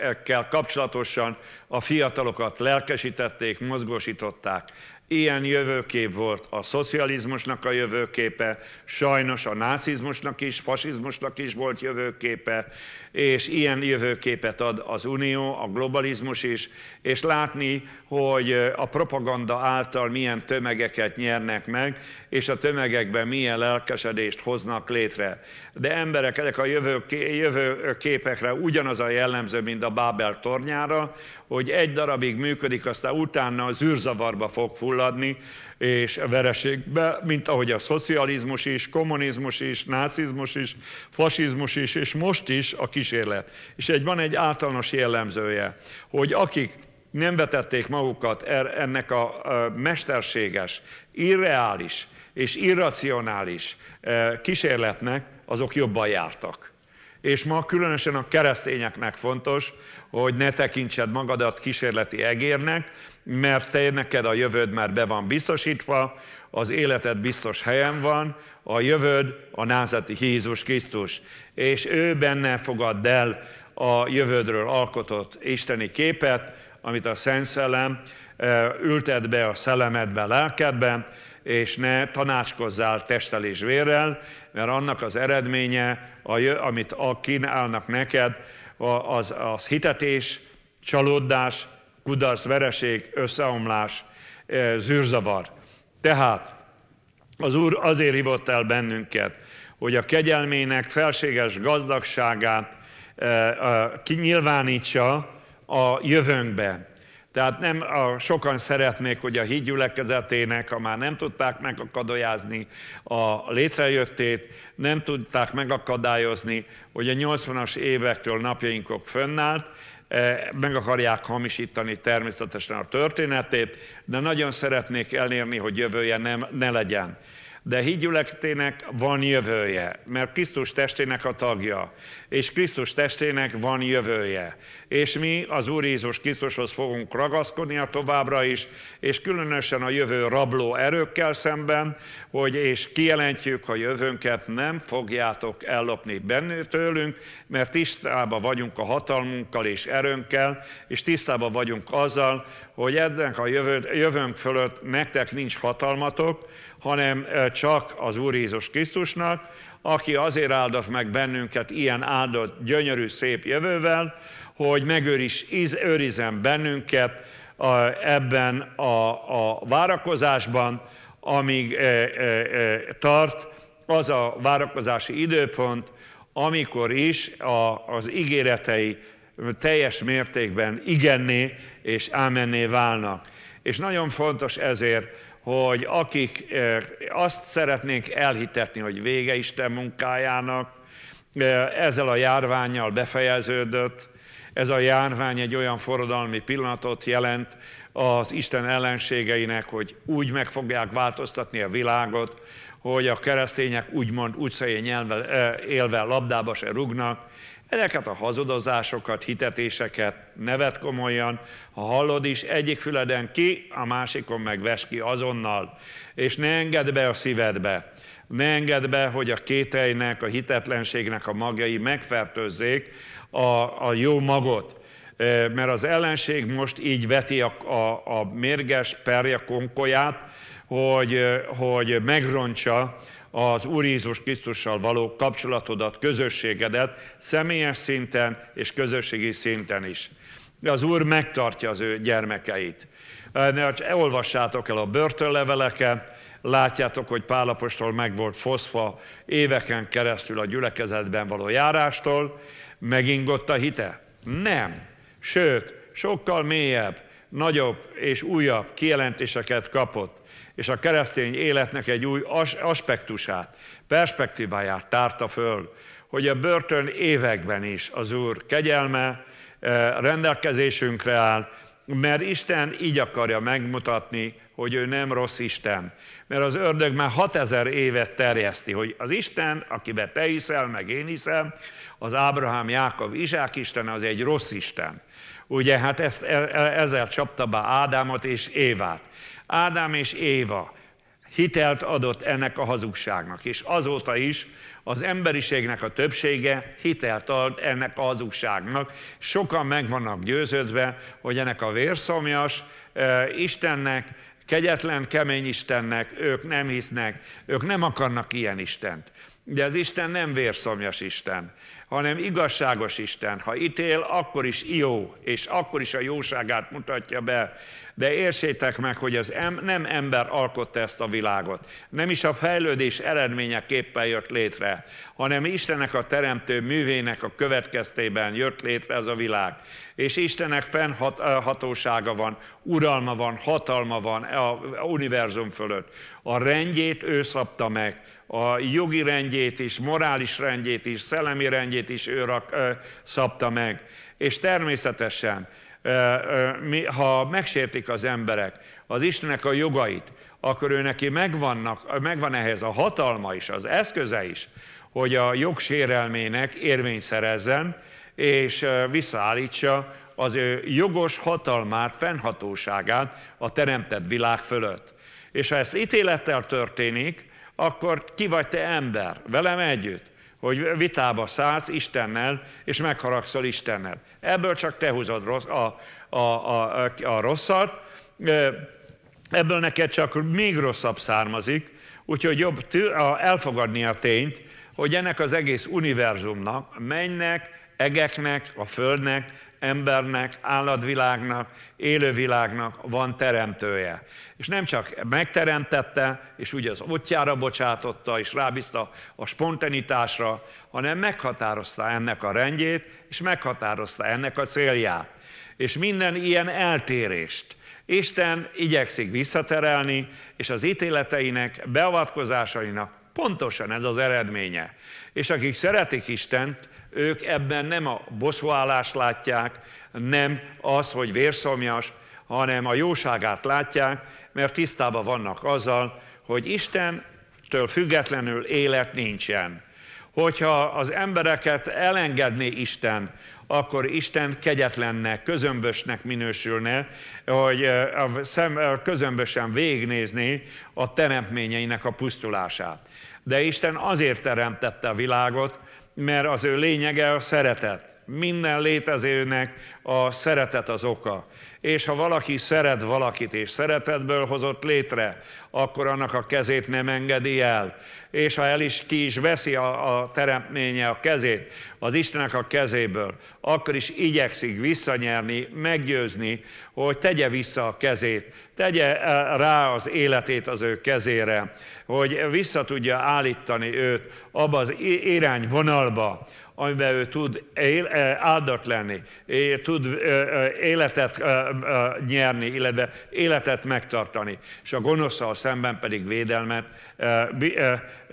ekkel kapcsolatosan a fiatalokat lelkesítették, mozgósították. Ilyen jövőkép volt a szocializmusnak a jövőképe, sajnos a nácizmusnak is, fasizmusnak is volt jövőképe, és ilyen jövőképet ad az Unió, a globalizmus is, és látni, hogy a propaganda által milyen tömegeket nyernek meg, és a tömegekben milyen lelkesedést hoznak létre. De emberek, ezek a jövőképekre ugyanaz a jellemző, mint a Bábel tornyára, hogy egy darabig működik, aztán utána az űrzavarba fog fulladni, és vereségbe, mint ahogy a szocializmus is, kommunizmus is, nácizmus is, fasizmus is, és most is a kísérlet. És egy van egy általános jellemzője, hogy akik nem vetették magukat er, ennek a mesterséges, irreális és irracionális e, kísérletnek, azok jobban jártak. És ma különösen a keresztényeknek fontos, hogy ne tekintsed magadat kísérleti egérnek, mert te neked a jövőd már be van biztosítva, az életed biztos helyen van, a jövőd a názati Jézus Krisztus, és ő benne fogadd el a jövődről alkotott isteni képet, amit a Szent Szellem ültet be a szellemedbe, lelkedben, és ne tanácskozzál testtel és vérrel, mert annak az eredménye, amit kínálnak neked, az, az hitetés, csalódás, kudarc, vereség, összeomlás, zűrzavar. Tehát az Úr azért hívott el bennünket, hogy a kegyelmének felséges gazdagságát kinyilvánítsa a jövőnkbe. Tehát nem a, sokan szeretnék, hogy a hídgyülekezetének, ha már nem tudták megakadályozni a létrejöttét, nem tudták megakadályozni, hogy a 80-as évektől napjainkok fönnállt, e, meg akarják hamisítani természetesen a történetét, de nagyon szeretnék elérni, hogy jövője nem, ne legyen de hídgyülekezetének van jövője, mert Krisztus testének a tagja, és Krisztus testének van jövője. És mi az Úr Jézus Krisztushoz fogunk ragaszkodni a továbbra is, és különösen a jövő rabló erőkkel szemben, hogy és kijelentjük, hogy jövőnket nem fogjátok ellopni bennő tőlünk, mert tisztában vagyunk a hatalmunkkal és erőnkkel, és tisztában vagyunk azzal, hogy ennek a jövő, jövőnk fölött nektek nincs hatalmatok, hanem csak az Úr Jézus Krisztusnak, aki azért áldott meg bennünket ilyen áldott, gyönyörű, szép jövővel, hogy megőriz őrizem bennünket ebben a, a várakozásban, amíg e, e, e, tart az a várakozási időpont, amikor is a, az ígéretei teljes mértékben igenné és ámenné válnak. És nagyon fontos ezért, hogy akik azt szeretnénk elhitetni, hogy vége Isten munkájának, ezzel a járványjal befejeződött. Ez a járvány egy olyan forradalmi pillanatot jelent az Isten ellenségeinek, hogy úgy meg fogják változtatni a világot, hogy a keresztények úgymond utcai nyelvvel, eh, élve labdába se rugnak, Ezeket a hazudozásokat, hitetéseket nevet komolyan, ha hallod is, egyik füleden ki, a másikon meg ves ki azonnal, és ne engedd be a szívedbe. Ne engedd be, hogy a kételynek, a hitetlenségnek a magjai megfertőzzék a, a jó magot. Mert az ellenség most így veti a, a, a mérges perje konkolyát, hogy, hogy megrontsa az Úr Jézus Krisztussal való kapcsolatodat, közösségedet személyes szinten és közösségi szinten is. Az Úr megtartja az ő gyermekeit. Olvassátok el a börtönleveleket, látjátok, hogy Pálapostól meg volt foszva éveken keresztül a gyülekezetben való járástól, megingott a hite? Nem. Sőt, sokkal mélyebb, nagyobb és újabb kijelentéseket kapott és a keresztény életnek egy új aspektusát, perspektíváját tárta föl, hogy a börtön években is az Úr kegyelme eh, rendelkezésünkre áll, mert Isten így akarja megmutatni, hogy ő nem rossz Isten. Mert az ördög már 6000 évet terjeszti, hogy az Isten, akiben te hiszel, meg én hiszem, az Ábrahám, Jákob, Izsák Isten, az egy rossz Isten. Ugye, hát ezt, e, e, ezzel csapta be Ádámot és Évát. Ádám és Éva hitelt adott ennek a hazugságnak, és azóta is az emberiségnek a többsége hitelt ad ennek a hazugságnak. Sokan meg vannak győződve, hogy ennek a vérszomjas e, Istennek, kegyetlen, kemény Istennek ők nem hisznek, ők nem akarnak ilyen Istent. De az Isten nem vérszomjas Isten, hanem igazságos Isten. Ha ítél, akkor is jó, és akkor is a jóságát mutatja be. De értsétek meg, hogy az em, nem ember alkotta ezt a világot. Nem is a fejlődés eredményeképpen jött létre, hanem Istennek a teremtő művének a következtében jött létre ez a világ. És Istennek fennhatósága van, uralma van, hatalma van a univerzum fölött. A rendjét ő szabta meg, a jogi rendjét is, morális rendjét is, szellemi rendjét is ő rak, ö, szabta meg. És természetesen, ha megsértik az emberek az Istennek a jogait, akkor ő neki megvannak, megvan ehhez a hatalma is, az eszköze is, hogy a jogsérelmének érvényt szerezzen, és visszaállítsa az ő jogos hatalmát, fennhatóságát a teremtett világ fölött. És ha ez ítélettel történik, akkor ki vagy te ember, velem együtt, hogy vitába szállsz Istennel, és megharagszol Istennel. Ebből csak te húzod rossz, a, a, a, a rosszat, ebből neked csak még rosszabb származik, úgyhogy jobb elfogadni a tényt, hogy ennek az egész univerzumnak, mennek, egeknek, a földnek embernek, állatvilágnak, élővilágnak van teremtője. És nem csak megteremtette, és úgy az otjára bocsátotta, és rábízta a spontanitásra, hanem meghatározta ennek a rendjét, és meghatározta ennek a célját. És minden ilyen eltérést Isten igyekszik visszaterelni, és az ítéleteinek, beavatkozásainak pontosan ez az eredménye. És akik szeretik Istent, ők ebben nem a bosszúállást látják, nem az, hogy vérszomjas, hanem a jóságát látják, mert tisztában vannak azzal, hogy Istentől függetlenül élet nincsen. Hogyha az embereket elengedné Isten, akkor Isten kegyetlennek, közömbösnek minősülne, hogy közömbösen végignézni a teremtményeinek a pusztulását. De Isten azért teremtette a világot, mert az ő lényege a szeretet. Minden létezőnek a szeretet az oka. És ha valaki szeret valakit, és szeretetből hozott létre, akkor annak a kezét nem engedi el. És ha el is ki is veszi a, a teremtménye a kezét, az Istennek a kezéből, akkor is igyekszik visszanyerni, meggyőzni, hogy tegye vissza a kezét, tegye eh, rá az életét az ő kezére, hogy vissza tudja állítani őt abba az irányvonalba, amiben ő tud él, eh, áldott lenni, tud eh, életet nyerni, illetve életet megtartani, és a gonoszszal szemben pedig védelmet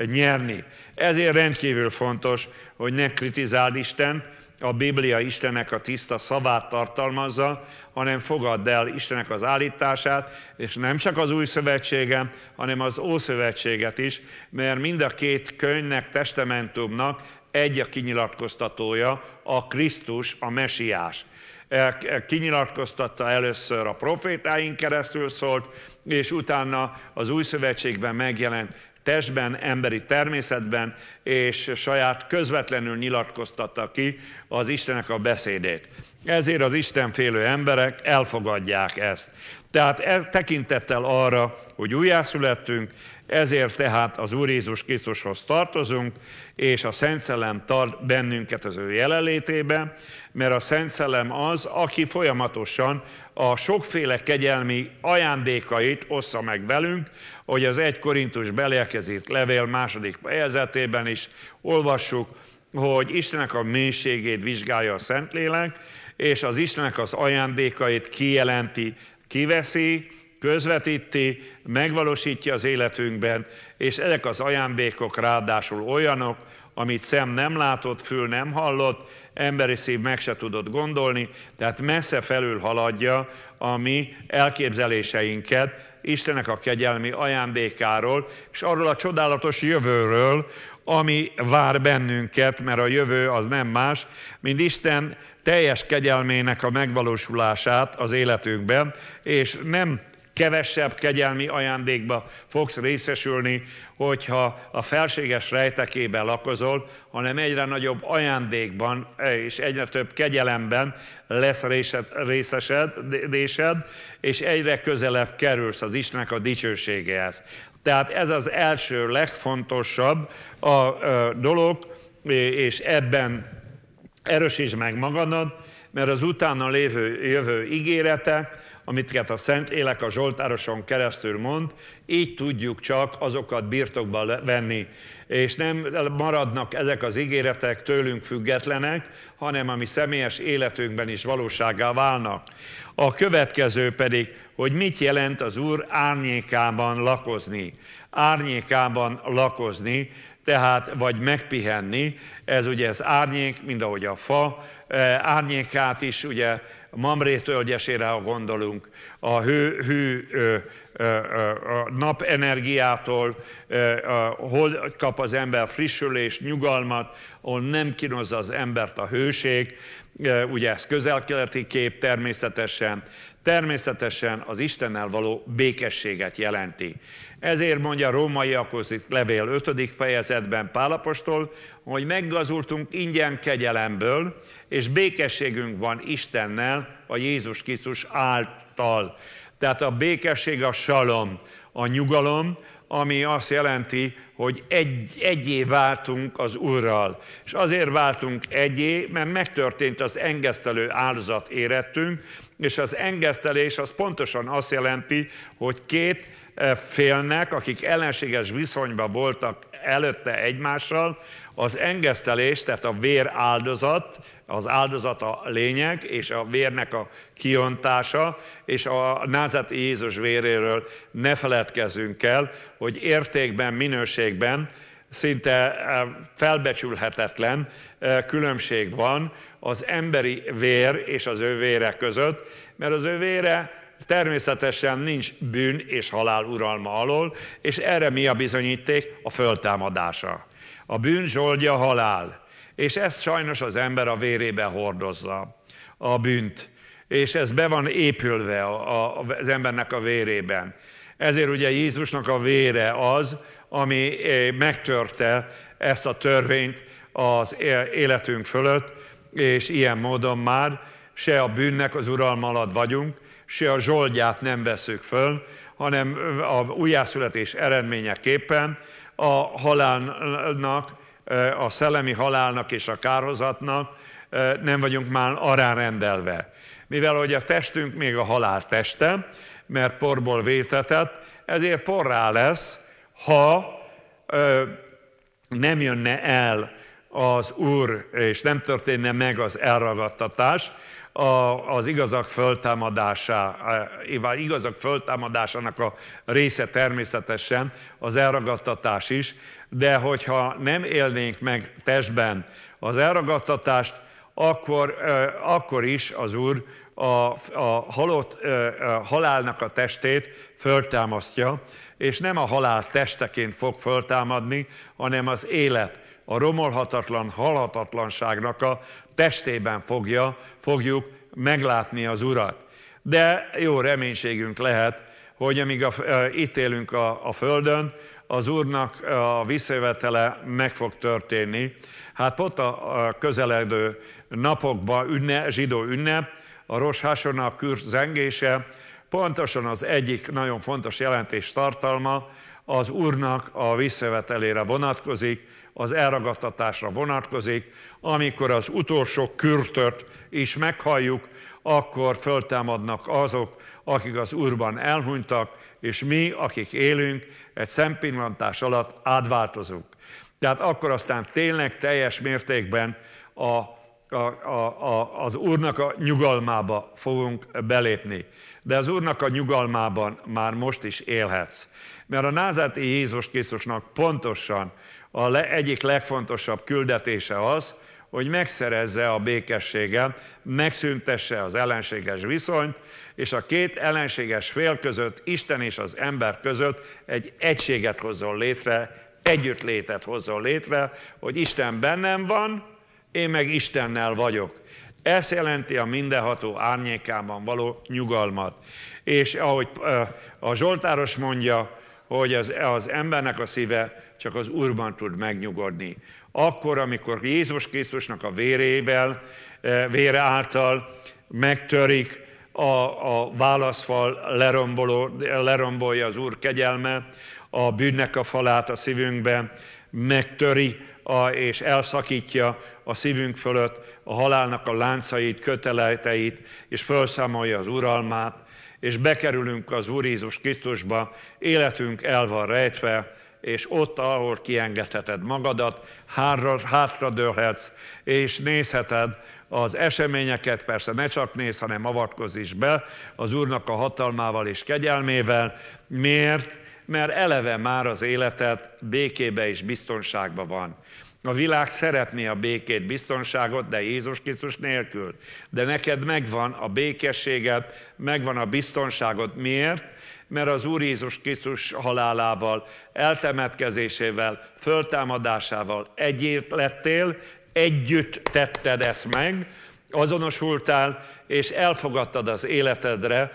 nyerni. Ezért rendkívül fontos, hogy ne kritizáld Isten, a Biblia Istennek a tiszta szavát tartalmazza, hanem fogadd el Istennek az állítását, és nem csak az új szövetségem, hanem az ószövetséget is, mert mind a két könyvnek, testamentumnak egy a kinyilatkoztatója, a Krisztus, a Mesiás. E, e, kinyilatkoztatta először a profétáink keresztül szólt, és utána az új szövetségben megjelent testben, emberi természetben, és saját közvetlenül nyilatkoztatta ki az Istenek a beszédét. Ezért az Istenfélő emberek elfogadják ezt. Tehát e, tekintettel arra, hogy újjászülettünk, ezért tehát az Úr Jézus Krisztushoz tartozunk, és a Szent Szellem tart bennünket az ő jelenlétében, mert a Szent Szellem az, aki folyamatosan a sokféle kegyelmi ajándékait ossza meg velünk, hogy az 1 Korintus belérkezett levél második fejezetében is. Olvassuk, hogy Istennek a mélységét vizsgálja a Szentlélek, és az Istennek az ajándékait kijelenti, kiveszi, közvetíti, megvalósítja az életünkben, és ezek az ajándékok ráadásul olyanok, amit szem nem látott, fül nem hallott, emberi szív meg se tudott gondolni, tehát messze felül haladja a mi elképzeléseinket Istenek a kegyelmi ajándékáról, és arról a csodálatos jövőről, ami vár bennünket, mert a jövő az nem más, mint Isten teljes kegyelmének a megvalósulását az életünkben, és nem kevesebb kegyelmi ajándékba fogsz részesülni, hogyha a felséges rejtekében lakozol, hanem egyre nagyobb ajándékban és egyre több kegyelemben lesz részesedésed, és egyre közelebb kerülsz az Istennek a dicsőségéhez. Tehát ez az első, legfontosabb a dolog, és ebben erősítsd meg magadad, mert az utána lévő jövő ígérete, amit a Szent Élek a Zsoltároson keresztül mond, így tudjuk csak azokat birtokba venni. És nem maradnak ezek az ígéretek tőlünk függetlenek, hanem a mi személyes életünkben is valóságá válnak. A következő pedig, hogy mit jelent az Úr árnyékában lakozni. Árnyékában lakozni, tehát vagy megpihenni, ez ugye az árnyék, mind ahogy a fa, árnyékát is ugye Mamré tölgyesére, gondolunk, a hő, hű ö, ö, ö, a napenergiától, hol kap az ember frissülés, nyugalmat, ahol nem kínozza az embert a hőség, ugye ez közelkeleti kép természetesen, természetesen az Istennel való békességet jelenti. Ezért mondja a rómaiakhoz levél 5. fejezetben Pálapostól, hogy meggazultunk ingyen kegyelemből, és békességünk van Istennel, a Jézus Krisztus által. Tehát a békesség a salom, a nyugalom, ami azt jelenti, hogy egy, egyé váltunk az Úrral. És azért váltunk egyé, mert megtörtént az engesztelő áldozat érettünk, és az engesztelés az pontosan azt jelenti, hogy két félnek, akik ellenséges viszonyban voltak előtte egymással, az engesztelés, tehát a vér áldozat, az áldozat a lényeg, és a vérnek a kiontása, és a názati Jézus véréről ne feledkezzünk el, hogy értékben, minőségben szinte eh, felbecsülhetetlen eh, különbség van az emberi vér és az ő vére között, mert az ő vére természetesen nincs bűn és halál uralma alól, és erre mi a bizonyíték? A föltámadása. A bűn zsoldja halál, és ezt sajnos az ember a vérébe hordozza, a bűnt, és ez be van épülve az embernek a vérében. Ezért ugye Jézusnak a vére az, ami eh, megtörte ezt a törvényt az életünk fölött, és ilyen módon már se a bűnnek az uralma alatt vagyunk, se a zsoldját nem veszük föl, hanem a újjászületés eredményeképpen a halálnak, a szellemi halálnak és a kárhozatnak nem vagyunk már arán rendelve. Mivel hogy a testünk még a halál teste, mert porból vétetett, ezért porrá lesz, ha ö, nem jönne el az Úr, és nem történne meg az elragadtatás, az igazak föltámadása, igazak föltámadásának a része természetesen az elragadtatás is, de hogyha nem élnénk meg testben az elragadtatást, akkor, akkor is az Úr a, a halott a halálnak a testét föltámasztja, és nem a halál testeként fog föltámadni, hanem az élet, a romolhatatlan halhatatlanságnak a testében fogja, fogjuk meglátni az Urat. De jó reménységünk lehet, hogy amíg a, itt élünk a, a Földön, az Úrnak a visszajövetele meg fog történni. Hát pont a, a közeledő napokban ünne, zsidó ünnep, a Rosh Hashanah zengése, pontosan az egyik nagyon fontos jelentés tartalma az Úrnak a visszajövetelére vonatkozik, az elragadtatásra vonatkozik, amikor az utolsó kürtört is meghalljuk, akkor föltámadnak azok, akik az Úrban elhunytak, és mi, akik élünk, egy szempillantás alatt átváltozunk. Tehát akkor aztán tényleg teljes mértékben a, a, a, a, az Úrnak a nyugalmába fogunk belépni. De az Úrnak a nyugalmában már most is élhetsz. Mert a názati Jézus Krisztusnak pontosan a le, egyik legfontosabb küldetése az, hogy megszerezze a békességet, megszüntesse az ellenséges viszonyt, és a két ellenséges fél között, Isten és az ember között egy egységet hozzon létre, együttlétet hozzon létre, hogy Isten bennem van, én meg Istennel vagyok. Ez jelenti a mindenható árnyékában való nyugalmat. És ahogy a Zsoltáros mondja, hogy az, az embernek a szíve csak az Úrban tud megnyugodni. Akkor, amikor Jézus Krisztusnak a vérével, vére által megtörik a, a válaszfal, leromboló, lerombolja az Úr kegyelme, a bűnnek a falát a szívünkbe, megtöri a, és elszakítja a szívünk fölött a halálnak a láncait, köteleteit, és felszámolja az uralmát, és bekerülünk az Úr Jézus Krisztusba, életünk el van rejtve, és ott, ahol kiengedheted magadat, hátra, hátra dőlhetsz, és nézheted az eseményeket, persze ne csak néz, hanem avatkozz is be az Úrnak a hatalmával és kegyelmével. Miért? Mert eleve már az életed békébe és biztonságba van. A világ szeretné a békét, biztonságot, de Jézus Krisztus nélkül. De neked megvan a békességed, megvan a biztonságot. Miért? Mert az Úr Jézus Krisztus halálával, eltemetkezésével, föltámadásával egyért lettél, együtt tetted ezt meg, azonosultál, és elfogadtad az életedre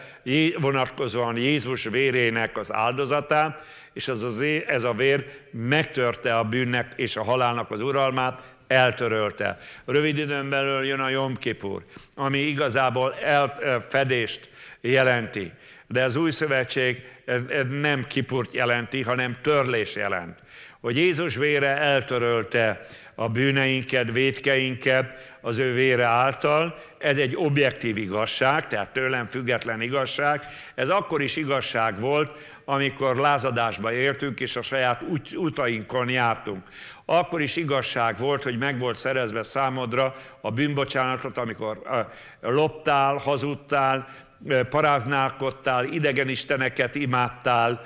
vonatkozóan Jézus vérének az áldozatát, és ez, az, ez a vér megtörte a bűnnek és a halálnak az uralmát, eltörölte. Rövid időn belül jön a Jom Kipur, ami igazából elfedést jelenti. De az új szövetség nem kipurt jelenti, hanem törlés jelent. Hogy Jézus vére eltörölte a bűneinket, védkeinket az ő vére által, ez egy objektív igazság, tehát tőlem független igazság. Ez akkor is igazság volt, amikor lázadásba értünk, és a saját ut- utainkon jártunk. Akkor is igazság volt, hogy meg volt szerezve számodra a bűnbocsánatot, amikor loptál, hazudtál, paráználkodtál, idegen isteneket imádtál,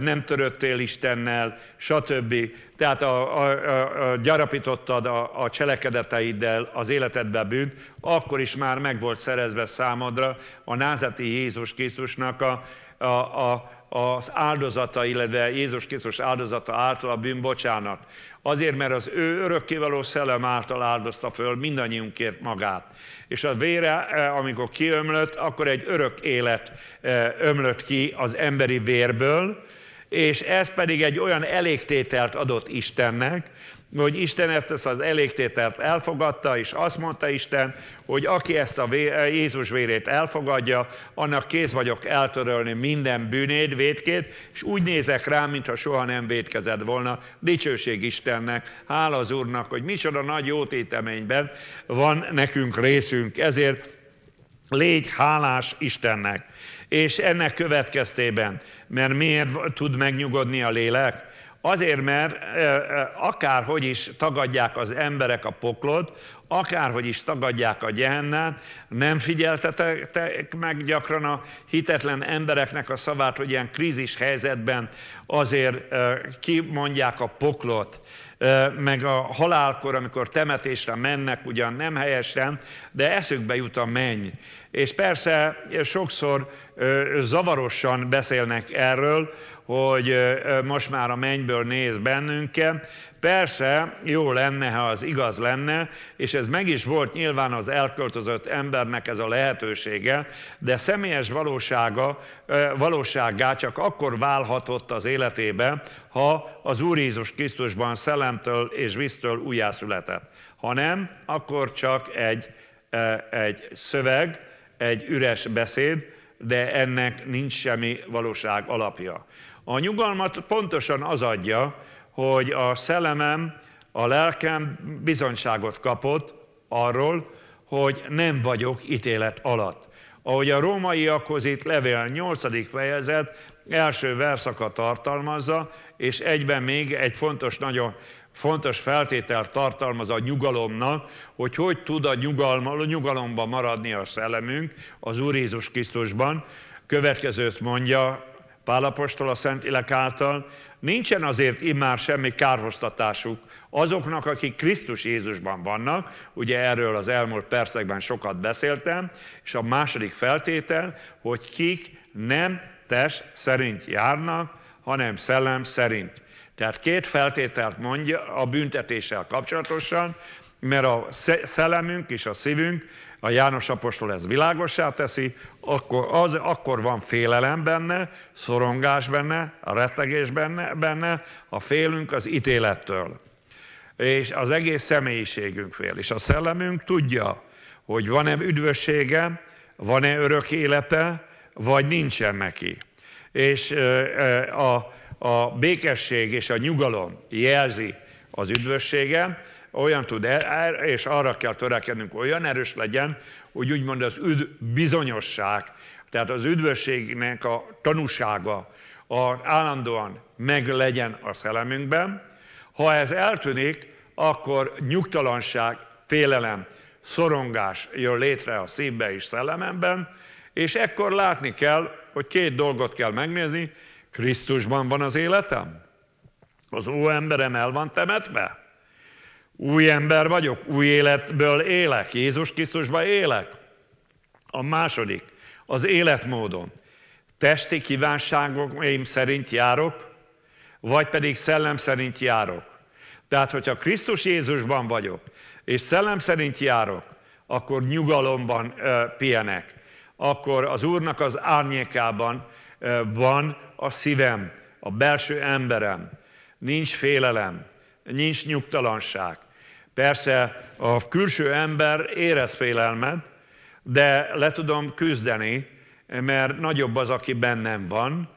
nem töröttél Istennel, stb. Tehát a, a, a, gyarapítottad a, a cselekedeteiddel az életedbe bűnt, akkor is már meg volt szerezve számodra a názati Jézus Krisztusnak a, a, a, az áldozata, illetve Jézus Krisztus áldozata által a bűnbocsánat. Azért, mert az ő örökkévaló szellem által áldozta föl mindannyiunkért magát. És a vére, eh, amikor kiömlött, akkor egy örök élet eh, ömlött ki az emberi vérből, és ez pedig egy olyan elégtételt adott Istennek, hogy Isten ezt az elégtételt elfogadta, és azt mondta Isten, hogy aki ezt a Jézus vérét elfogadja, annak kész vagyok eltörölni minden bűnét, védkét, és úgy nézek rá, mintha soha nem védkezett volna. Dicsőség Istennek, hála az Úrnak, hogy micsoda nagy jótéteményben van nekünk részünk. Ezért légy hálás Istennek. És ennek következtében, mert miért tud megnyugodni a lélek? Azért, mert akárhogy is tagadják az emberek a poklot, akárhogy is tagadják a gyehennát, nem figyeltetek meg gyakran a hitetlen embereknek a szavát, hogy ilyen krízis helyzetben azért kimondják a poklot, meg a halálkor, amikor temetésre mennek, ugyan nem helyesen, de eszükbe jut a menny. És persze sokszor zavarosan beszélnek erről, hogy most már a mennyből néz bennünket. Persze jó lenne, ha az igaz lenne, és ez meg is volt nyilván az elköltözött embernek ez a lehetősége, de személyes valósága, valóságá csak akkor válhatott az életébe, ha az Úr Jézus Krisztusban szellemtől és víztől újjászületett. Ha nem, akkor csak egy, egy szöveg, egy üres beszéd, de ennek nincs semmi valóság alapja. A nyugalmat pontosan az adja, hogy a szellemem, a lelkem bizonyságot kapott arról, hogy nem vagyok ítélet alatt. Ahogy a rómaiakhoz itt levél 8. fejezet első verszaka tartalmazza, és egyben még egy fontos, nagyon fontos feltétel tartalmaz a nyugalomnak, hogy hogy tud a nyugalma, nyugalomban maradni a szellemünk az Úr Jézus Krisztusban. Következőt mondja Pálapostól a Szentlélek által, nincsen azért immár semmi kárhoztatásuk azoknak, akik Krisztus Jézusban vannak, ugye erről az elmúlt percekben sokat beszéltem, és a második feltétel, hogy kik nem test szerint járnak, hanem szellem szerint. Tehát két feltételt mondja a büntetéssel kapcsolatosan, mert a szellemünk és a szívünk, a János Apostol ez világossá teszi, akkor, az, akkor van félelem benne, szorongás benne, a rettegés benne, benne, a félünk az ítélettől. És az egész személyiségünk fél. És a szellemünk tudja, hogy van-e üdvössége, van-e örök élete, vagy nincsen neki. És a, a békesség és a nyugalom jelzi az üdvössége, olyan tud, el, és arra kell törekednünk, olyan erős legyen, hogy úgymond az üdv bizonyosság, tehát az üdvösségnek a tanúsága a, állandóan meg legyen a szellemünkben. Ha ez eltűnik, akkor nyugtalanság, félelem, szorongás jön létre a szívbe és szellememben, és ekkor látni kell, hogy két dolgot kell megnézni, Krisztusban van az életem? Az ó emberem el van temetve? Új ember vagyok, új életből élek, Jézus Krisztusban élek. A második, az életmódon. Testi kívánságoim szerint járok, vagy pedig szellem szerint járok. Tehát, hogyha Krisztus Jézusban vagyok, és szellem szerint járok, akkor nyugalomban uh, pihenek. Akkor az Úrnak az árnyékában uh, van a szívem, a belső emberem. Nincs félelem, nincs nyugtalanság. Persze a külső ember érez félelmet, de le tudom küzdeni, mert nagyobb az, aki bennem van,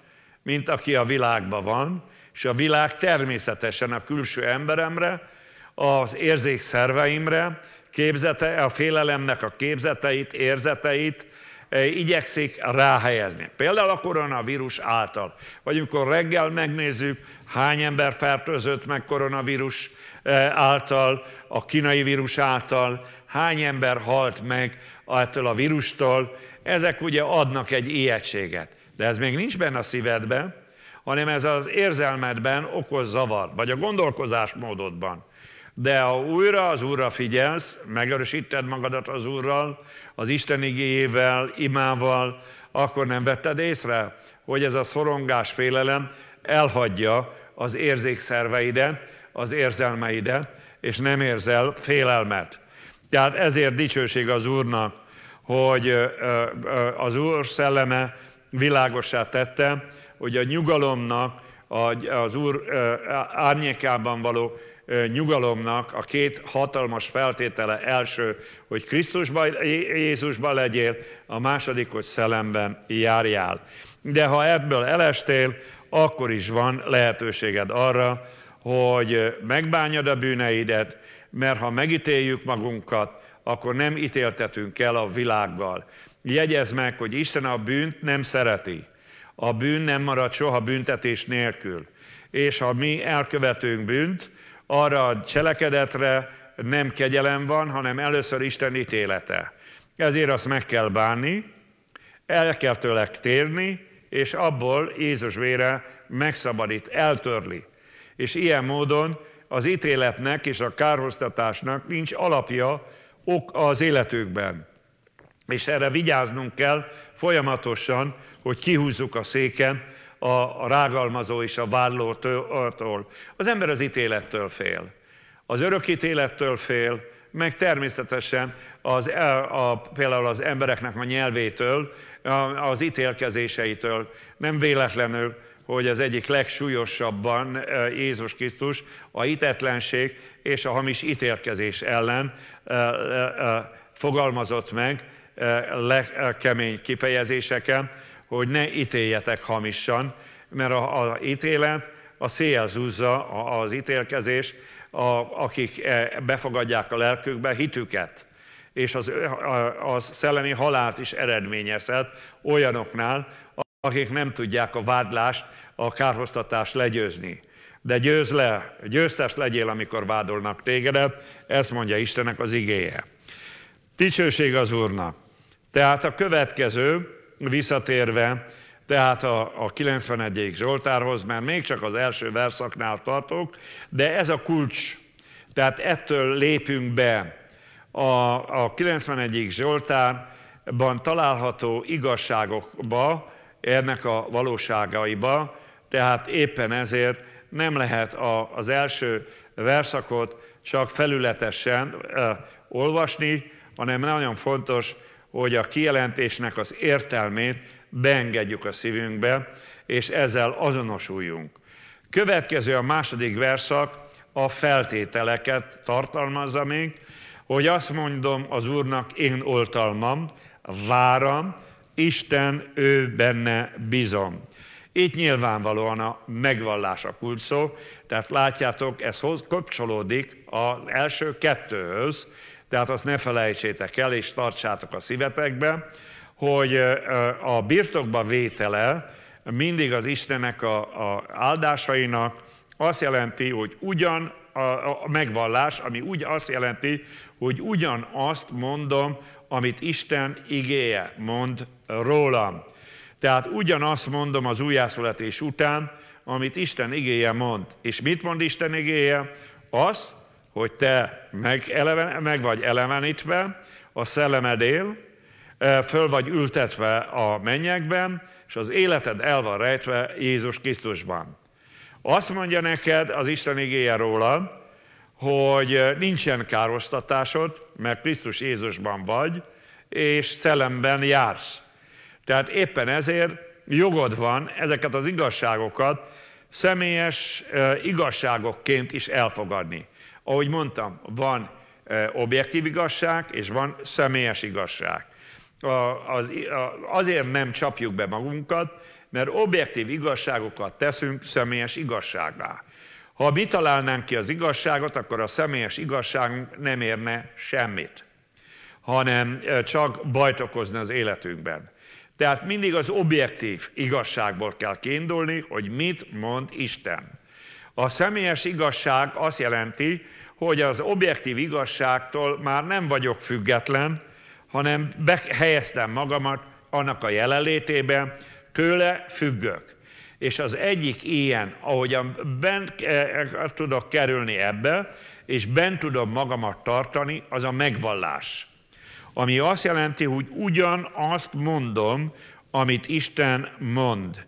mint aki a világban van, és a világ természetesen a külső emberemre, az érzékszerveimre, képzete, a félelemnek a képzeteit, érzeteit e, igyekszik ráhelyezni. Például a koronavírus által. Vagy amikor reggel megnézzük, hány ember fertőzött meg koronavírus e, által, a kínai vírus által, hány ember halt meg ettől a vírustól, ezek ugye adnak egy ijegységet. De ez még nincs benne a szívedben, hanem ez az érzelmedben okoz zavar, vagy a gondolkozásmódodban. De ha újra az Úrra figyelsz, megerősíted magadat az Úrral, az Isten igéjével, imával, akkor nem vetted észre, hogy ez a szorongás, félelem elhagyja az érzékszerveidet, az érzelmeidet, és nem érzel félelmet. Tehát ezért dicsőség az Úrnak, hogy az Úr szelleme világosá tette, hogy a nyugalomnak, az Úr árnyékában való nyugalomnak a két hatalmas feltétele első, hogy Krisztusban, Jézusban legyél, a második, hogy szellemben járjál. De ha ebből elestél, akkor is van lehetőséged arra, hogy megbánjad a bűneidet, mert ha megítéljük magunkat, akkor nem ítéltetünk el a világgal. Jegyez meg, hogy Isten a bűnt nem szereti. A bűn nem marad soha büntetés nélkül. És ha mi elkövetünk bűnt, arra a cselekedetre nem kegyelem van, hanem először Isten ítélete. Ezért azt meg kell bánni, el kell tőle térni, és abból Jézus vére megszabadít, eltörli. És ilyen módon az ítéletnek és a kárhoztatásnak nincs alapja ok az életükben. És erre vigyáznunk kell folyamatosan, hogy kihúzzuk a széken a rágalmazó és a vádlótól. Az ember az ítélettől fél. Az örök ítélettől fél, meg természetesen az, a, a, például az embereknek a nyelvétől, az ítélkezéseitől. Nem véletlenül hogy az egyik legsúlyosabban eh, Jézus Krisztus a hitetlenség és a hamis ítélkezés ellen eh, eh, fogalmazott meg legkemény kifejezéseken, hogy ne ítéljetek hamisan, mert a, a ítélet a szél zúzza az ítélkezés, a, akik befogadják a lelkükbe hitüket. És az, az szellemi halált is eredményezhet olyanoknál, akik nem tudják a vádlást, a kárhoztatást legyőzni. De győz le, győztes legyél, amikor vádolnak tégedet, ezt mondja Istennek az igéje. Dicsőség az Úrnak. Tehát a következő, visszatérve tehát a, a 91. Zsoltárhoz, mert még csak az első verszaknál tartok, de ez a kulcs. Tehát ettől lépünk be. A, a 91. Zsoltárban található igazságokba, ennek a valóságaiba, tehát éppen ezért nem lehet a, az első verszakot csak felületesen olvasni, hanem nagyon fontos, hogy a kijelentésnek az értelmét beengedjük a szívünkbe, és ezzel azonosuljunk. Következő a második verszak a feltételeket tartalmazza még, hogy azt mondom az Úrnak, én oltalmam, váram, Isten, ő benne bizom. Itt nyilvánvalóan a megvallás a kulcs szó, tehát látjátok, ez hoz, kapcsolódik az első kettőhöz, tehát azt ne felejtsétek el, és tartsátok a szívetekbe, hogy a birtokba vétele mindig az Istenek a, a áldásainak azt jelenti, hogy ugyan a, a megvallás, ami úgy azt jelenti, hogy ugyanazt mondom, amit Isten igéje mond rólam. Tehát ugyanazt mondom az újjászületés után, amit Isten igéje mond. És mit mond Isten igéje? Az, hogy te meg, eleven, meg vagy elevenítve, a szellemed él, föl vagy ültetve a mennyekben, és az életed el van rejtve Jézus Krisztusban. Azt mondja neked az Isten igéje róla, hogy nincsen károsztatásod, mert Krisztus Jézusban vagy, és szellemben jársz. Tehát éppen ezért jogod van ezeket az igazságokat személyes igazságokként is elfogadni. Ahogy mondtam, van objektív igazság, és van személyes igazság. Az, azért nem csapjuk be magunkat, mert objektív igazságokat teszünk személyes igazságá. Ha mi találnánk ki az igazságot, akkor a személyes igazságunk nem érne semmit, hanem csak bajt okozni az életünkben. Tehát mindig az objektív igazságból kell kiindulni, hogy mit mond Isten. A személyes igazság azt jelenti, hogy az objektív igazságtól már nem vagyok független, hanem behelyeztem magamat annak a jelenlétében, tőle függök. És az egyik ilyen, ahogyan bent eh, tudok kerülni ebbe, és bent tudom magamat tartani, az a megvallás. Ami azt jelenti, hogy ugyanazt mondom, amit Isten mond.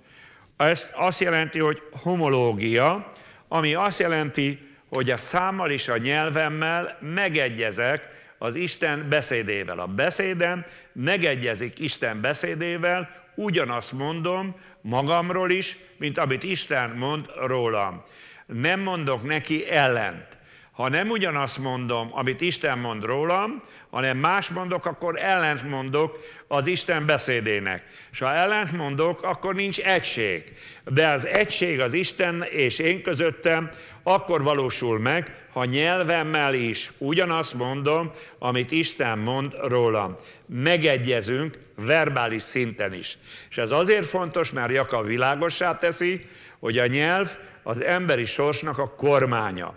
Ez azt jelenti, hogy homológia, ami azt jelenti, hogy a számmal és a nyelvemmel megegyezek az Isten beszédével. A beszédem megegyezik Isten beszédével, ugyanazt mondom magamról is, mint amit Isten mond rólam. Nem mondok neki ellent. Ha nem ugyanazt mondom, amit Isten mond rólam, hanem más mondok, akkor ellent mondok az Isten beszédének. És ha ellent mondok, akkor nincs egység. De az egység az Isten és én közöttem akkor valósul meg, ha nyelvemmel is ugyanazt mondom, amit Isten mond rólam. Megegyezünk verbális szinten is. És ez azért fontos, mert Jakab világossá teszi, hogy a nyelv az emberi sorsnak a kormánya.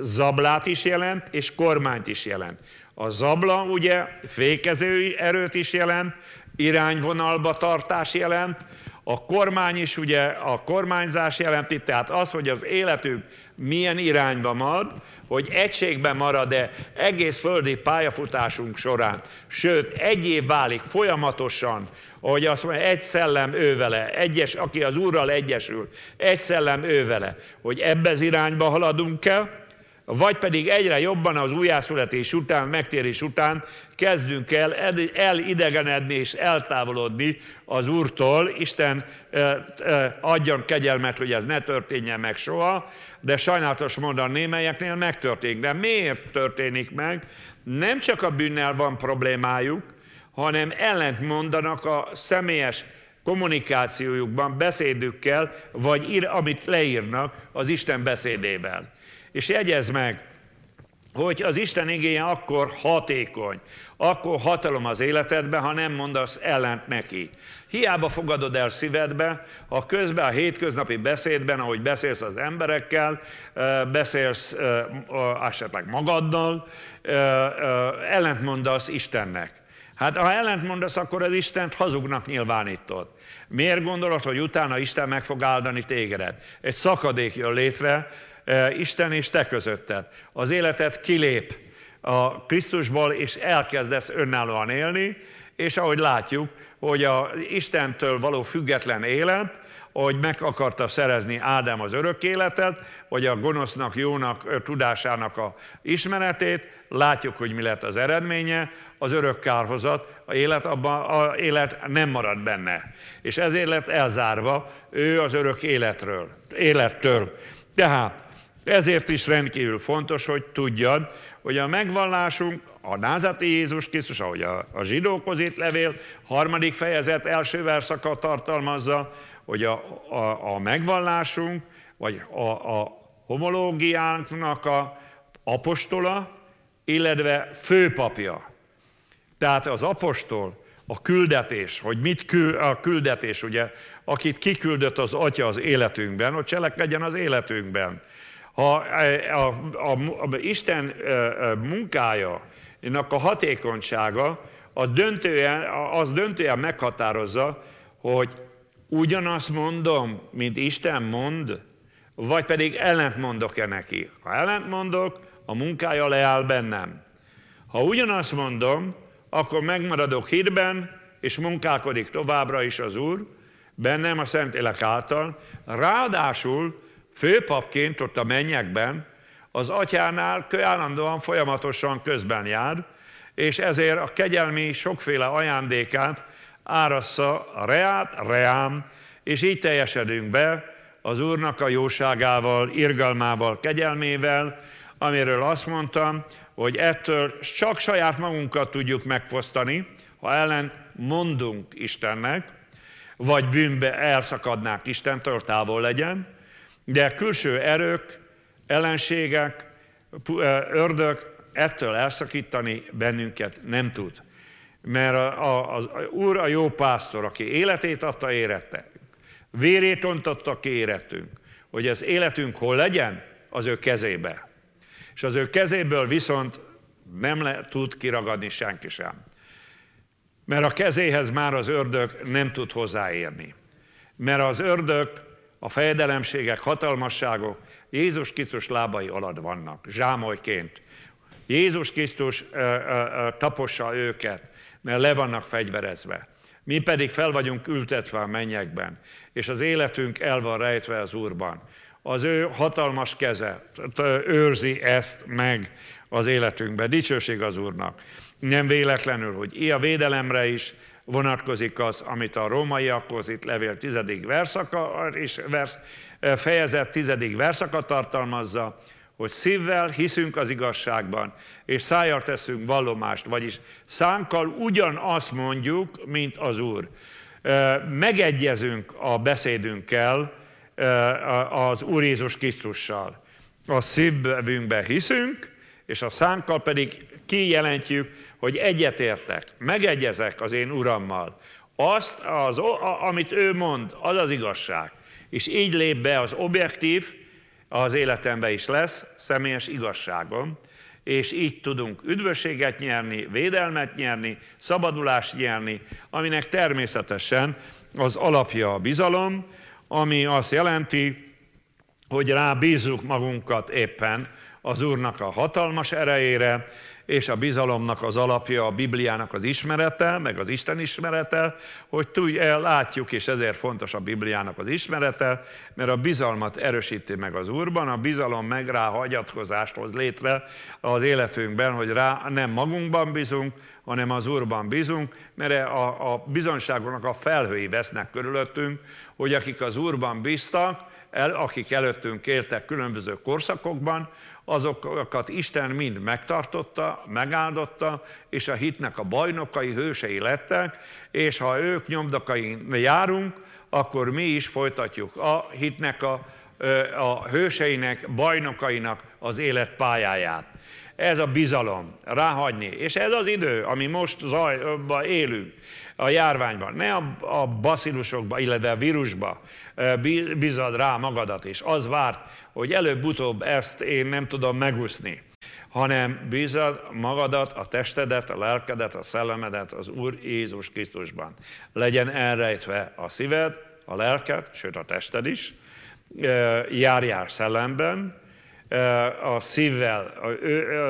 Zablát is jelent, és kormányt is jelent. A zabla ugye fékező erőt is jelent, irányvonalba tartás jelent, a kormány is ugye a kormányzás jelenti, tehát az, hogy az életünk milyen irányba marad, hogy egységben marad-e egész földi pályafutásunk során, sőt, egy év válik folyamatosan, ahogy azt mondja, egy szellem ő vele, egyes, aki az Úrral egyesül, egy szellem ő vele, hogy ebbe az irányba haladunk el, vagy pedig egyre jobban az újjászületés után, megtérés után kezdünk el elidegenedni és eltávolodni az Úrtól. Isten adjon kegyelmet, hogy ez ne történjen meg soha, de sajnálatos módon némelyeknél megtörténik. De miért történik meg? Nem csak a bűnnel van problémájuk, hanem ellent mondanak a személyes kommunikációjukban, beszédükkel, vagy amit leírnak az Isten beszédével. És jegyez meg, hogy az Isten igéje akkor hatékony, akkor hatalom az életedbe, ha nem mondasz ellent neki. Hiába fogadod el szívedbe, ha közben a hétköznapi beszédben, ahogy beszélsz az emberekkel, beszélsz esetleg magaddal, ellent mondasz Istennek. Hát ha ellent mondasz, akkor az Istent hazugnak nyilvánítod. Miért gondolod, hogy utána Isten meg fog áldani tégedet? Egy szakadék jön létre, Isten és te közötted. Az életed kilép a Krisztusból, és elkezdesz önállóan élni, és ahogy látjuk, hogy a Istentől való független élet, hogy meg akarta szerezni Ádám az örök életet, vagy a gonosznak, jónak, tudásának a ismeretét, látjuk, hogy mi lett az eredménye, az örök kárhozat, a élet, abban, a élet nem marad benne. És ezért lett elzárva ő az örök életről, élettől. Tehát ezért is rendkívül fontos, hogy tudjad, hogy a megvallásunk, a názati Jézus Krisztus, ahogy a, a zsidókhoz itt levél, harmadik fejezet első verszaka tartalmazza, hogy a, a, a megvallásunk, vagy a, a homológiánknak a apostola, illetve főpapja. Tehát az apostol, a küldetés, hogy mit kül, a küldetés, ugye, akit kiküldött az Atya az életünkben, hogy cselekedjen az életünkben. Ha a, a, a, a Isten munkája, a hatékonysága, az döntően, az döntően meghatározza, hogy ugyanazt mondom, mint Isten mond, vagy pedig ellent mondok-e neki. Ha ellent mondok, a munkája leáll bennem. Ha ugyanazt mondom, akkor megmaradok hitben, és munkálkodik továbbra is az Úr, bennem a Szentlélek által. Ráadásul főpapként ott a mennyekben az atyánál állandóan folyamatosan közben jár, és ezért a kegyelmi sokféle ajándékát árassza a reát, reám, és így teljesedünk be az Úrnak a jóságával, irgalmával, kegyelmével, amiről azt mondtam, hogy ettől csak saját magunkat tudjuk megfosztani, ha ellen mondunk Istennek, vagy bűnbe elszakadnák Istentől, távol legyen, de külső erők, ellenségek, ördög ettől elszakítani bennünket nem tud. Mert az Úr a jó pásztor, aki életét adta érette, vérét ontotta ki érettünk, hogy az életünk hol legyen, az ő kezébe. És az ő kezéből viszont nem le, tud kiragadni senki sem. Mert a kezéhez már az ördög nem tud hozzáérni. Mert az ördög, a fejedelemségek, hatalmasságok Jézus Krisztus lábai alatt vannak, zsámolyként. Jézus Krisztus ö, ö, tapossa őket, mert le vannak fegyverezve. Mi pedig fel vagyunk ültetve a mennyekben, és az életünk el van rejtve az Úrban. Az ő hatalmas keze őrzi ezt meg az életünkben. Dicsőség az Úrnak. Nem véletlenül, hogy ilyen védelemre is vonatkozik az, amit a rómaiakhoz itt levél tizedik verszaka, és vers, fejezet tizedik verszaka tartalmazza, hogy szívvel hiszünk az igazságban, és szájjal teszünk vallomást, vagyis szánkkal ugyanazt mondjuk, mint az Úr. Megegyezünk a beszédünkkel az Úr Jézus Krisztussal. A szívünkbe hiszünk, és a szánkkal pedig kijelentjük, hogy egyetértek, megegyezek az én Urammal. Azt, az, amit ő mond, az az igazság. És így lép be az objektív, az életembe is lesz személyes igazságom, és így tudunk üdvösséget nyerni, védelmet nyerni, szabadulást nyerni, aminek természetesen az alapja a bizalom, ami azt jelenti, hogy rábízzuk magunkat éppen az Úrnak a hatalmas erejére, és a bizalomnak az alapja a Bibliának az ismerete, meg az Isten ismerete, hogy tudj, látjuk, és ezért fontos a Bibliának az ismerete, mert a bizalmat erősíti meg az Úrban, a bizalom meg rá hagyatkozást hoz létre az életünkben, hogy rá nem magunkban bízunk, hanem az Úrban bízunk, mert a, a bizonságoknak a felhői vesznek körülöttünk, hogy akik az Úrban bíztak, el, akik előttünk éltek különböző korszakokban, azokat Isten mind megtartotta, megáldotta, és a hitnek a bajnokai, hősei lettek, és ha ők nyomdokain járunk, akkor mi is folytatjuk a hitnek a, a hőseinek, bajnokainak az életpályáját. Ez a bizalom, ráhagyni. És ez az idő, ami most zajba élünk, a járványban, ne a, a baszilusokba, illetve a vírusba bizad rá magadat, és az várt, hogy előbb-utóbb ezt én nem tudom megúszni. hanem bízad magadat, a testedet, a lelkedet, a szellemedet az Úr Jézus Krisztusban. Legyen elrejtve a szíved, a lelked, sőt a tested is, járjál szellemben, a szívvel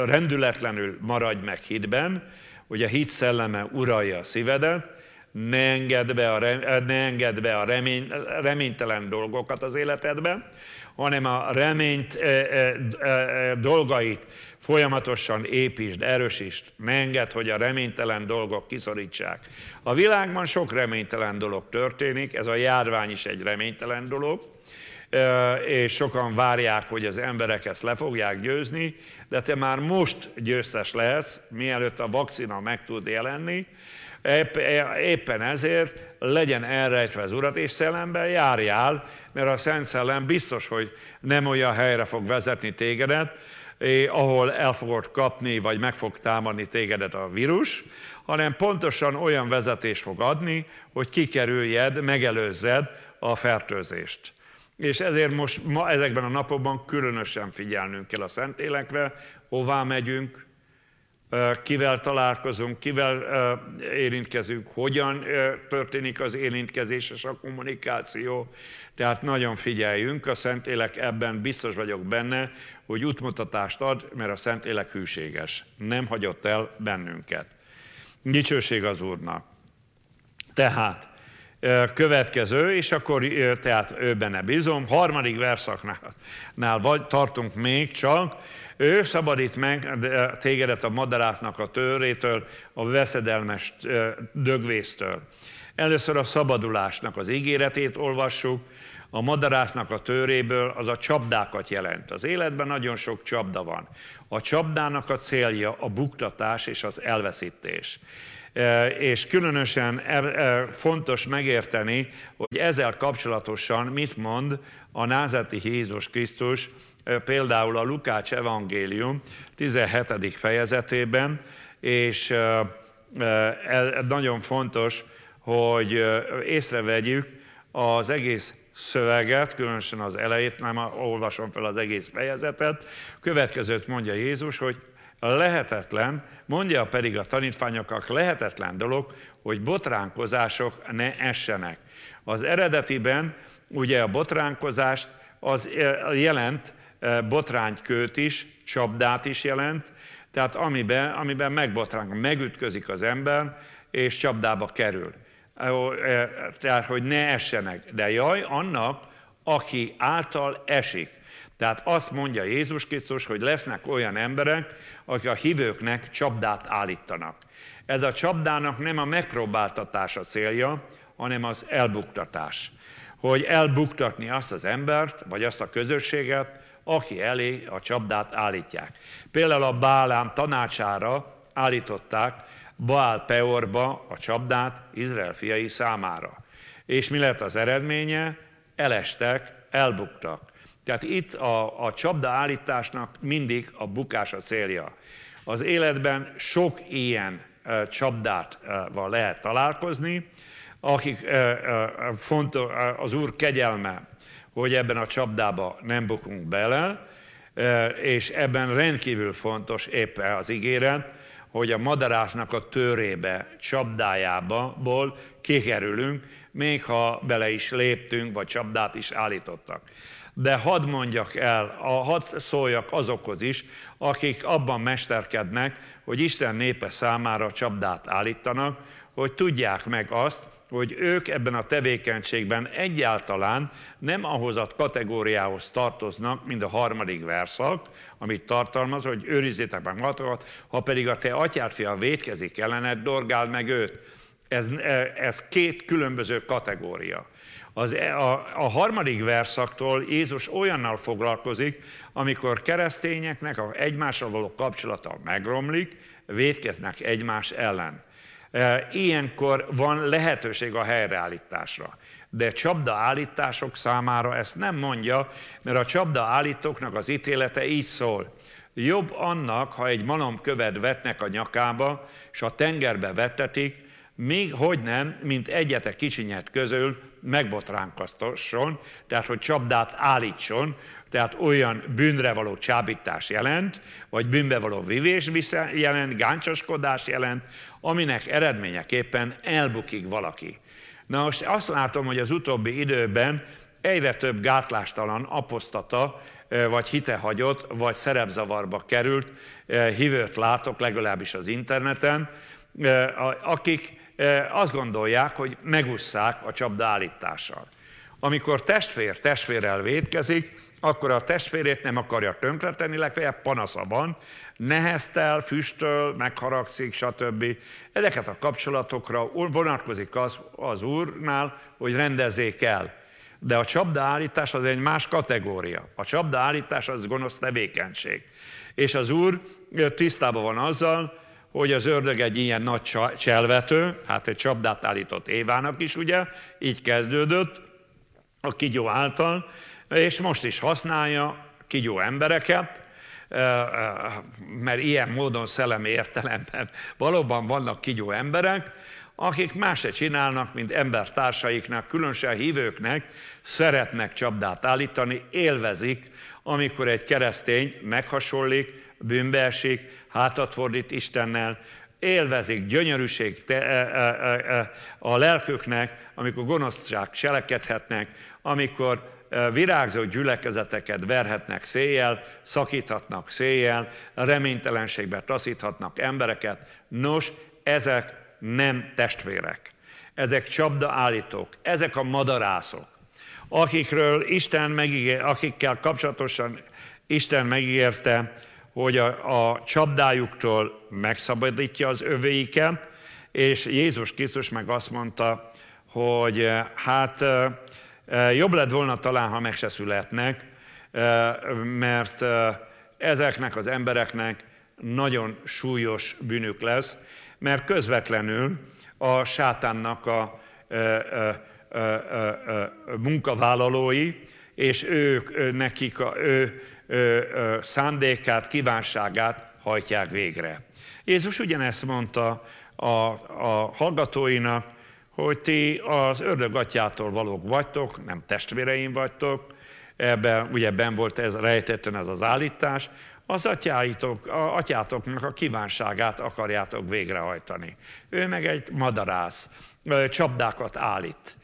rendületlenül maradj meg hitben, hogy a hit szelleme uralja a szívedet, ne engedd be a, ne engedd be a remény, reménytelen dolgokat az életedbe, hanem a reményt e, e, e, dolgait folyamatosan építsd, erősítsd, ne engedd, hogy a reménytelen dolgok kiszorítsák. A világban sok reménytelen dolog történik, ez a járvány is egy reménytelen dolog, és sokan várják, hogy az emberek ezt le fogják győzni, de te már most győztes lehetsz, mielőtt a vakcina meg tud jelenni, Éppen ezért legyen elrejtve az Urat, és szellemben járjál, mert a Szent Szellem biztos, hogy nem olyan helyre fog vezetni tégedet, ahol el fogod kapni, vagy meg fog támadni tégedet a vírus, hanem pontosan olyan vezetés fog adni, hogy kikerüljed, megelőzzed a fertőzést. És ezért most ma ezekben a napokban különösen figyelnünk kell a Szentélekre, hová megyünk, kivel találkozunk, kivel érintkezünk, hogyan történik az érintkezés és a kommunikáció. Tehát nagyon figyeljünk, a Szentlélek ebben biztos vagyok benne, hogy útmutatást ad, mert a Szentlélek hűséges. Nem hagyott el bennünket. Dicsőség az Úrnak. Tehát, következő, és akkor tehát ő benne bízom, harmadik verszaknál vagy, tartunk még csak, ő szabadít meg tégedet a madarásznak a törétől, a veszedelmes dögvésztől. Először a szabadulásnak az ígéretét olvassuk, a madarásznak a töréből az a csapdákat jelent. Az életben nagyon sok csapda van. A csapdának a célja a buktatás és az elveszítés. És különösen fontos megérteni, hogy ezzel kapcsolatosan mit mond a názeti Jézus Krisztus például a Lukács evangélium 17. fejezetében, és nagyon fontos, hogy észrevegyük az egész szöveget, különösen az elejét, nem olvasom fel az egész fejezetet. Következőt mondja Jézus, hogy lehetetlen, mondja pedig a tanítványoknak, lehetetlen dolog, hogy botránkozások ne essenek. Az eredetiben ugye a botránkozást az jelent botránykőt is, csapdát is jelent, tehát amiben, amiben megbotránk, megütközik az ember, és csapdába kerül. Tehát, hogy ne essenek. De jaj, annak, aki által esik. Tehát azt mondja Jézus Krisztus, hogy lesznek olyan emberek, akik a hívőknek csapdát állítanak. Ez a csapdának nem a megpróbáltatás a célja, hanem az elbuktatás. Hogy elbuktatni azt az embert, vagy azt a közösséget, aki elé a csapdát állítják. Például a Bálám tanácsára állították Baál Peorba a csapdát Izrael fiai számára. És mi lett az eredménye? Elestek, elbuktak. Tehát itt a, a csapda állításnak mindig a bukás a célja. Az életben sok ilyen e, csapdával lehet találkozni, akik e, e, fontos, az Úr kegyelme hogy ebben a csapdába nem bukunk bele, és ebben rendkívül fontos éppen az ígéret, hogy a madarásznak a törébe, csapdájába ból kikerülünk, még ha bele is léptünk, vagy csapdát is állítottak. De hadd mondjak el, a, hadd szóljak azokhoz is, akik abban mesterkednek, hogy Isten népe számára csapdát állítanak, hogy tudják meg azt, hogy ők ebben a tevékenységben egyáltalán nem ahhoz a kategóriához tartoznak, mint a harmadik verszak, amit tartalmaz, hogy őrizzétek meg magatokat, ha pedig a te atyád fia védkezik ellened, dorgáld meg őt. Ez, ez két különböző kategória. Az, e, a, a harmadik verszaktól Jézus olyannal foglalkozik, amikor keresztényeknek a egymással való kapcsolata megromlik, védkeznek egymás ellen. Ilyenkor van lehetőség a helyreállításra. De csapda állítások számára ezt nem mondja, mert a csapda állítóknak az ítélete így szól. Jobb annak, ha egy malomkövet vetnek a nyakába, és a tengerbe vettetik, még hogy nem, mint egyetek kicsinyet közül megbotránkoztasson, tehát hogy csapdát állítson, tehát olyan bűnre való csábítás jelent, vagy bűnbe való vivés jelent, gáncsoskodás jelent, aminek eredményeképpen elbukik valaki. Na most azt látom, hogy az utóbbi időben egyre több gátlástalan apostata, vagy hitehagyott, vagy szerepzavarba került hívőt látok, legalábbis az interneten, akik azt gondolják, hogy megusszák a csapda állítással. Amikor testvér testvérrel védkezik, akkor a testvérét nem akarja tönkretenni, legfeljebb panasza van, neheztel, füstöl, megharagszik, stb. Ezeket a kapcsolatokra vonatkozik az, az úrnál, hogy rendezzék el. De a csapdaállítás az egy más kategória. A csapdaállítás az gonosz tevékenység. És az úr tisztában van azzal, hogy az ördög egy ilyen nagy cselvető, hát egy csapdát állított Évának is, ugye, így kezdődött a kigyó által, és most is használja kigyó embereket, mert ilyen módon szellemi értelemben valóban vannak kigyó emberek, akik más se csinálnak, mint embertársaiknak, különösen hívőknek szeretnek csapdát állítani, élvezik, amikor egy keresztény meghasonlik, bűnbe hátat fordít Istennel, élvezik gyönyörűség e, e, e, a lelküknek, amikor gonoszság cselekedhetnek, amikor virágzó gyülekezeteket verhetnek széjjel, szakíthatnak széjjel, reménytelenségbe taszíthatnak embereket. Nos, ezek nem testvérek. Ezek csapdaállítók, ezek a madarászok, akikről Isten megígér, akikkel kapcsolatosan Isten megígérte, hogy a, a csapdájuktól megszabadítja az övéiket, és Jézus Krisztus meg azt mondta, hogy hát Jobb lett volna talán, ha meg se születnek, mert ezeknek az embereknek nagyon súlyos bűnük lesz, mert közvetlenül a sátánnak a munkavállalói, és ők nekik ő szándékát, kívánságát hajtják végre. Jézus ugyanezt mondta a, a hallgatóinak, hogy ti az ördög atyától valók vagytok, nem testvéreim vagytok, ebben ugye ben volt ez rejtetten ez az állítás, az atyáitok, a atyátoknak a kívánságát akarjátok végrehajtani. Ő meg egy madarász, csapdákat állít.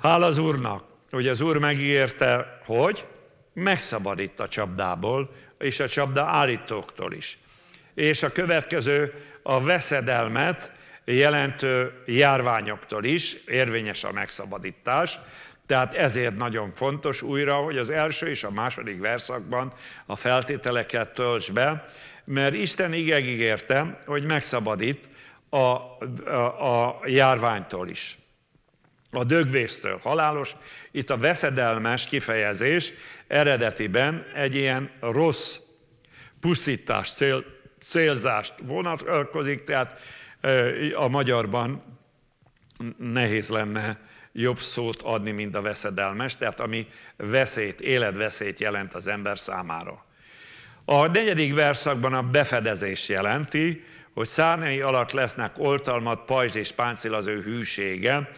Hál az Úrnak, hogy az Úr megígérte, hogy megszabadít a csapdából, és a csapda állítóktól is. És a következő a veszedelmet, jelentő járványoktól is érvényes a megszabadítás, tehát ezért nagyon fontos újra, hogy az első és a második verszakban a feltételeket tölts be, mert Isten ígérte, hogy megszabadít a, a, a járványtól is. A dögvésztől halálos, itt a veszedelmes kifejezés eredetiben egy ilyen rossz pusztítás, cél, célzást vonatkozik, tehát a magyarban nehéz lenne jobb szót adni, mint a veszedelmes, tehát ami veszélyt, életveszélyt jelent az ember számára. A negyedik verszakban a befedezés jelenti, hogy szárnyai alatt lesznek oltalmat, pajzs és páncél az ő hűsége,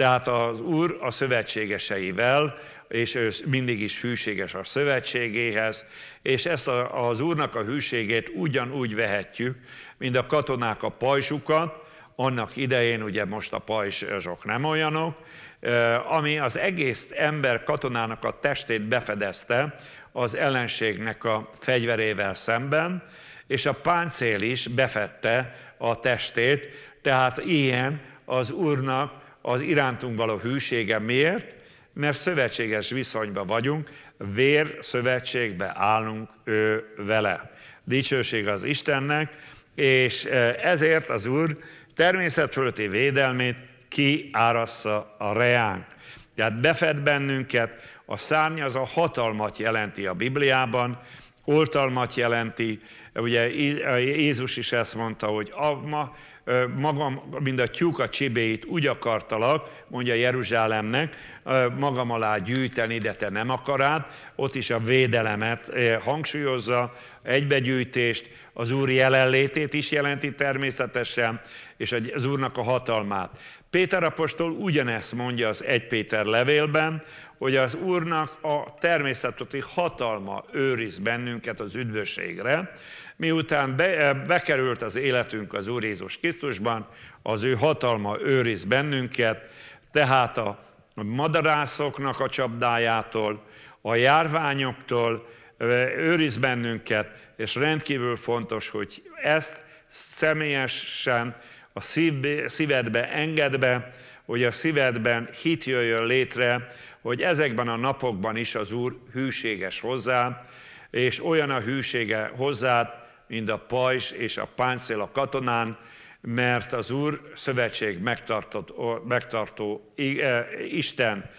tehát az Úr a szövetségeseivel, és ő mindig is hűséges a szövetségéhez, és ezt az Úrnak a hűségét ugyanúgy vehetjük, mint a katonák a pajzsukat, annak idején ugye most a pajzsok nem olyanok, ami az egész ember katonának a testét befedezte az ellenségnek a fegyverével szemben, és a páncél is befette a testét, tehát ilyen az Úrnak az irántunk való hűsége miért? Mert szövetséges viszonyban vagyunk, vér szövetségbe állunk ő vele. Dicsőség az Istennek, és ezért az Úr természetfölötti védelmét kiárassza a reánk. Tehát befed bennünket, a szárny az a hatalmat jelenti a Bibliában, oltalmat jelenti, ugye Jézus is ezt mondta, hogy ma, magam, mint a tyúk a csibéit úgy akartalak, mondja Jeruzsálemnek, magam alá gyűjteni, de te nem akarád, ott is a védelemet hangsúlyozza, egybegyűjtést, az Úr jelenlétét is jelenti természetesen, és az Úrnak a hatalmát. Péter apostol ugyanezt mondja az 1 Péter levélben, hogy az Úrnak a természeti hatalma őriz bennünket az üdvösségre, miután be, bekerült az életünk az Úr Jézus Krisztusban, az ő hatalma őriz bennünket, tehát a madarászoknak a csapdájától, a járványoktól őriz bennünket, és rendkívül fontos, hogy ezt személyesen a szívbe, szívedbe enged be, hogy a szívedben hit jöjjön létre, hogy ezekben a napokban is az Úr hűséges hozzá, és olyan a hűsége hozzád, mint a pajzs és a páncél a katonán, mert az Úr szövetség megtartó, megtartó Isten,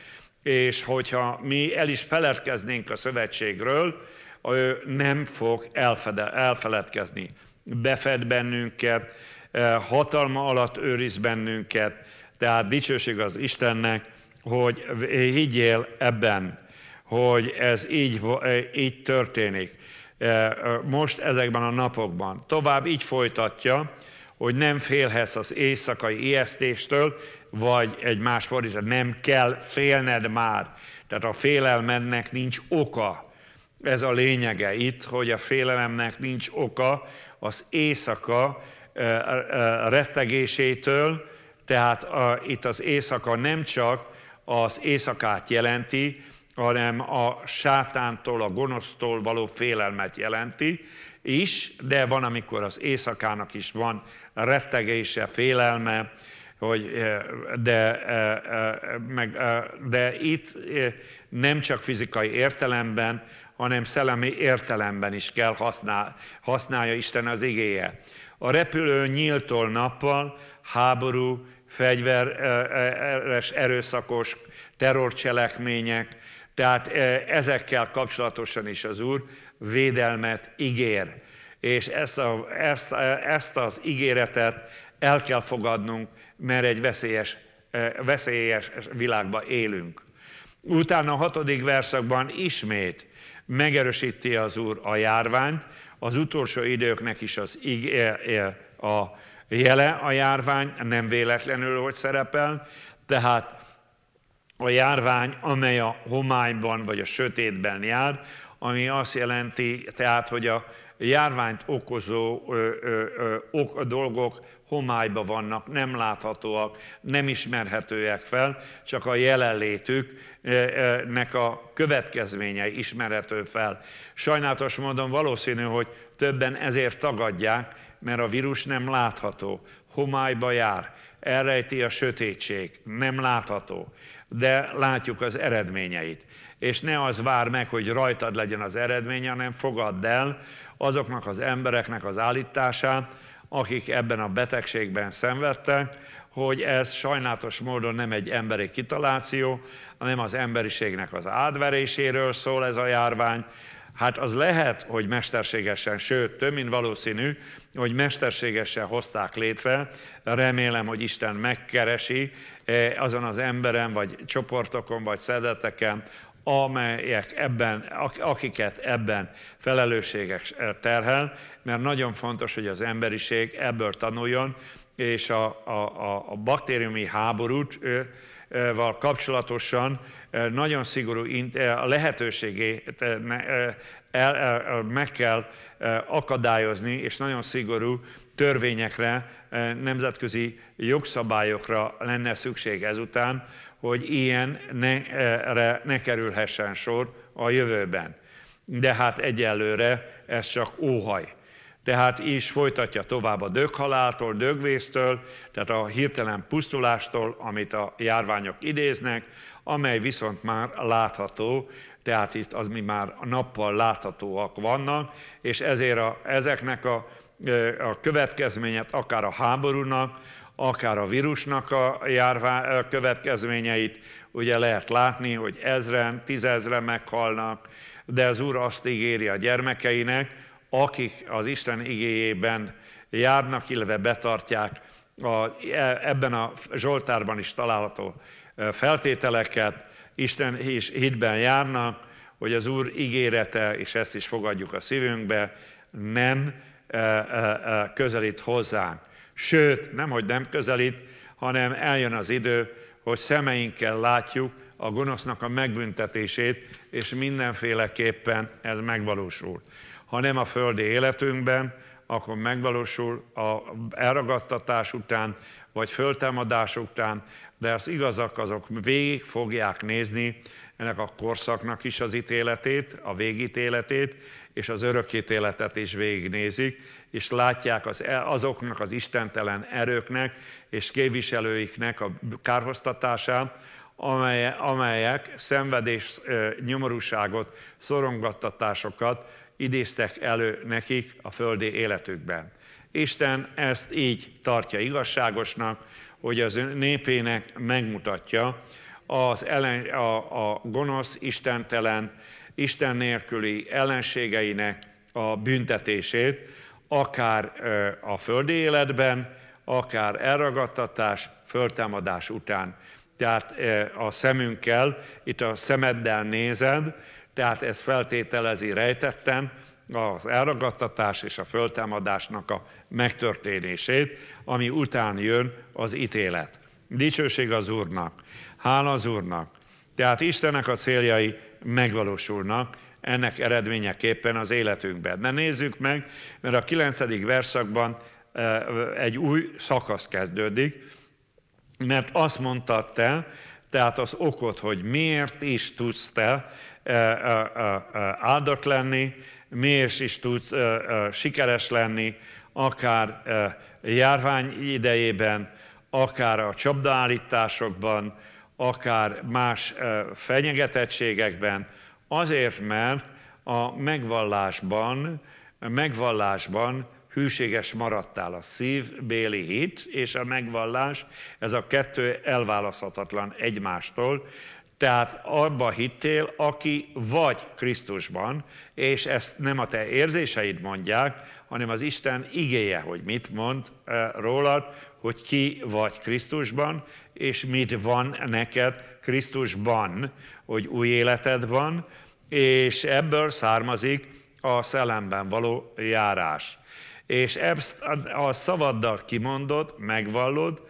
és hogyha mi el is feledkeznénk a szövetségről, ő nem fog elfede, elfeledkezni. Befed bennünket, hatalma alatt őriz bennünket, tehát dicsőség az Istennek, hogy higgyél ebben, hogy ez így, így történik. Most ezekben a napokban. Tovább így folytatja, hogy nem félhetsz az éjszakai ijesztéstől, vagy egy más fordítás, nem kell félned már. Tehát a félelmednek nincs oka. Ez a lényege itt, hogy a félelemnek nincs oka az éjszaka rettegésétől, tehát a, itt az éjszaka nem csak az éjszakát jelenti, hanem a sátántól, a gonosztól való félelmet jelenti is, de van, amikor az éjszakának is van rettegése, félelme, hogy de, meg, de itt nem csak fizikai értelemben, hanem szellemi értelemben is kell használ, használja Isten az igéje. A repülő nyíltól nappal háború, fegyveres, erőszakos terrorcselekmények, tehát ezekkel kapcsolatosan is az Úr védelmet ígér. És ezt, a, ezt, ezt az ígéretet el kell fogadnunk, mert egy veszélyes, veszélyes világban élünk. Utána a hatodik verszakban ismét megerősíti az Úr a járványt, az utolsó időknek is az a jele a járvány, nem véletlenül, hogy szerepel, tehát a járvány, amely a homályban vagy a sötétben jár, ami azt jelenti, tehát, hogy a járványt okozó ö, ö, ö, ok, dolgok homályba vannak, nem láthatóak, nem ismerhetőek fel, csak a jelenlétüknek a következményei ismerhető fel. Sajnálatos módon valószínű, hogy többen ezért tagadják, mert a vírus nem látható, homályba jár, elrejti a sötétség, nem látható, de látjuk az eredményeit. És ne az vár meg, hogy rajtad legyen az eredménye, hanem fogadd el azoknak az embereknek az állítását, akik ebben a betegségben szenvedtek, hogy ez sajnálatos módon nem egy emberi kitaláció, hanem az emberiségnek az átveréséről szól ez a járvány, Hát az lehet, hogy mesterségesen, sőt, több mint valószínű, hogy mesterségesen hozták létre. Remélem, hogy Isten megkeresi eh, azon az emberen, vagy csoportokon, vagy szedeteken, amelyek ebben, akiket ebben felelősségek terhel, mert nagyon fontos, hogy az emberiség ebből tanuljon, és a, a, a baktériumi háborút val kapcsolatosan nagyon szigorú a lehetőségét meg kell akadályozni, és nagyon szigorú törvényekre, nemzetközi jogszabályokra lenne szükség ezután, hogy ilyen ne, ne kerülhessen sor a jövőben. De hát egyelőre ez csak óhaj. Tehát is folytatja tovább a döghaláltól, dögvésztől, tehát a hirtelen pusztulástól, amit a járványok idéznek, amely viszont már látható, tehát itt az mi már nappal láthatóak vannak, és ezért a, ezeknek a, a következményet akár a háborúnak, akár a vírusnak a járvány a következményeit, ugye lehet látni, hogy ezren, tízezren meghalnak, de az Úr azt ígéri a gyermekeinek, akik az Isten igéjében járnak, illetve betartják a, e, ebben a Zsoltárban is található e, feltételeket, Isten is hitben járnak, hogy az Úr ígérete, és ezt is fogadjuk a szívünkbe, nem e, közelít hozzánk. Sőt, nem, hogy nem közelít, hanem eljön az idő, hogy szemeinkkel látjuk a gonosznak a megbüntetését, és mindenféleképpen ez megvalósul. Ha nem a földi életünkben, akkor megvalósul a elragadtatás után, vagy föltámadás után, de az igazak azok végig fogják nézni ennek a korszaknak is az ítéletét, a végítéletét, és az örökítéletet is végignézik, és látják az, e, azoknak az istentelen erőknek és képviselőiknek a kárhoztatását, amelyek szenvedés, nyomorúságot, szorongattatásokat idéztek elő nekik a földi életükben. Isten ezt így tartja igazságosnak, hogy az népének megmutatja az ellen, a, a gonosz, istentelen, Isten nélküli ellenségeinek a büntetését, akár a földi életben, akár elragadtatás, föltámadás után. Tehát a szemünkkel, itt a szemeddel nézed, tehát ez feltételezi rejtetten az elragadtatás és a föltámadásnak a megtörténését, ami után jön az ítélet. Dicsőség az Úrnak, hála az Úrnak. Tehát Istennek a céljai megvalósulnak, ennek eredményeképpen az életünkben. De nézzük meg, mert a kilencedik verszakban egy új szakasz kezdődik, mert azt mondta te, tehát az okot, hogy miért is tudsz te áldott lenni, miért is tudsz sikeres lenni, akár járvány idejében, akár a csapdaállításokban, akár más fenyegetettségekben, azért, mert a megvallásban, megvallásban hűséges maradtál a szívbéli hit és a megvallás, ez a kettő elválaszthatatlan egymástól, tehát abba hittél, aki vagy Krisztusban, és ezt nem a te érzéseid mondják, hanem az Isten igéje, hogy mit mond rólad, hogy ki vagy Krisztusban, és mit van neked Krisztusban, hogy új életed van, és ebből származik a szellemben való járás. És ezt a szavaddal kimondod, megvallod,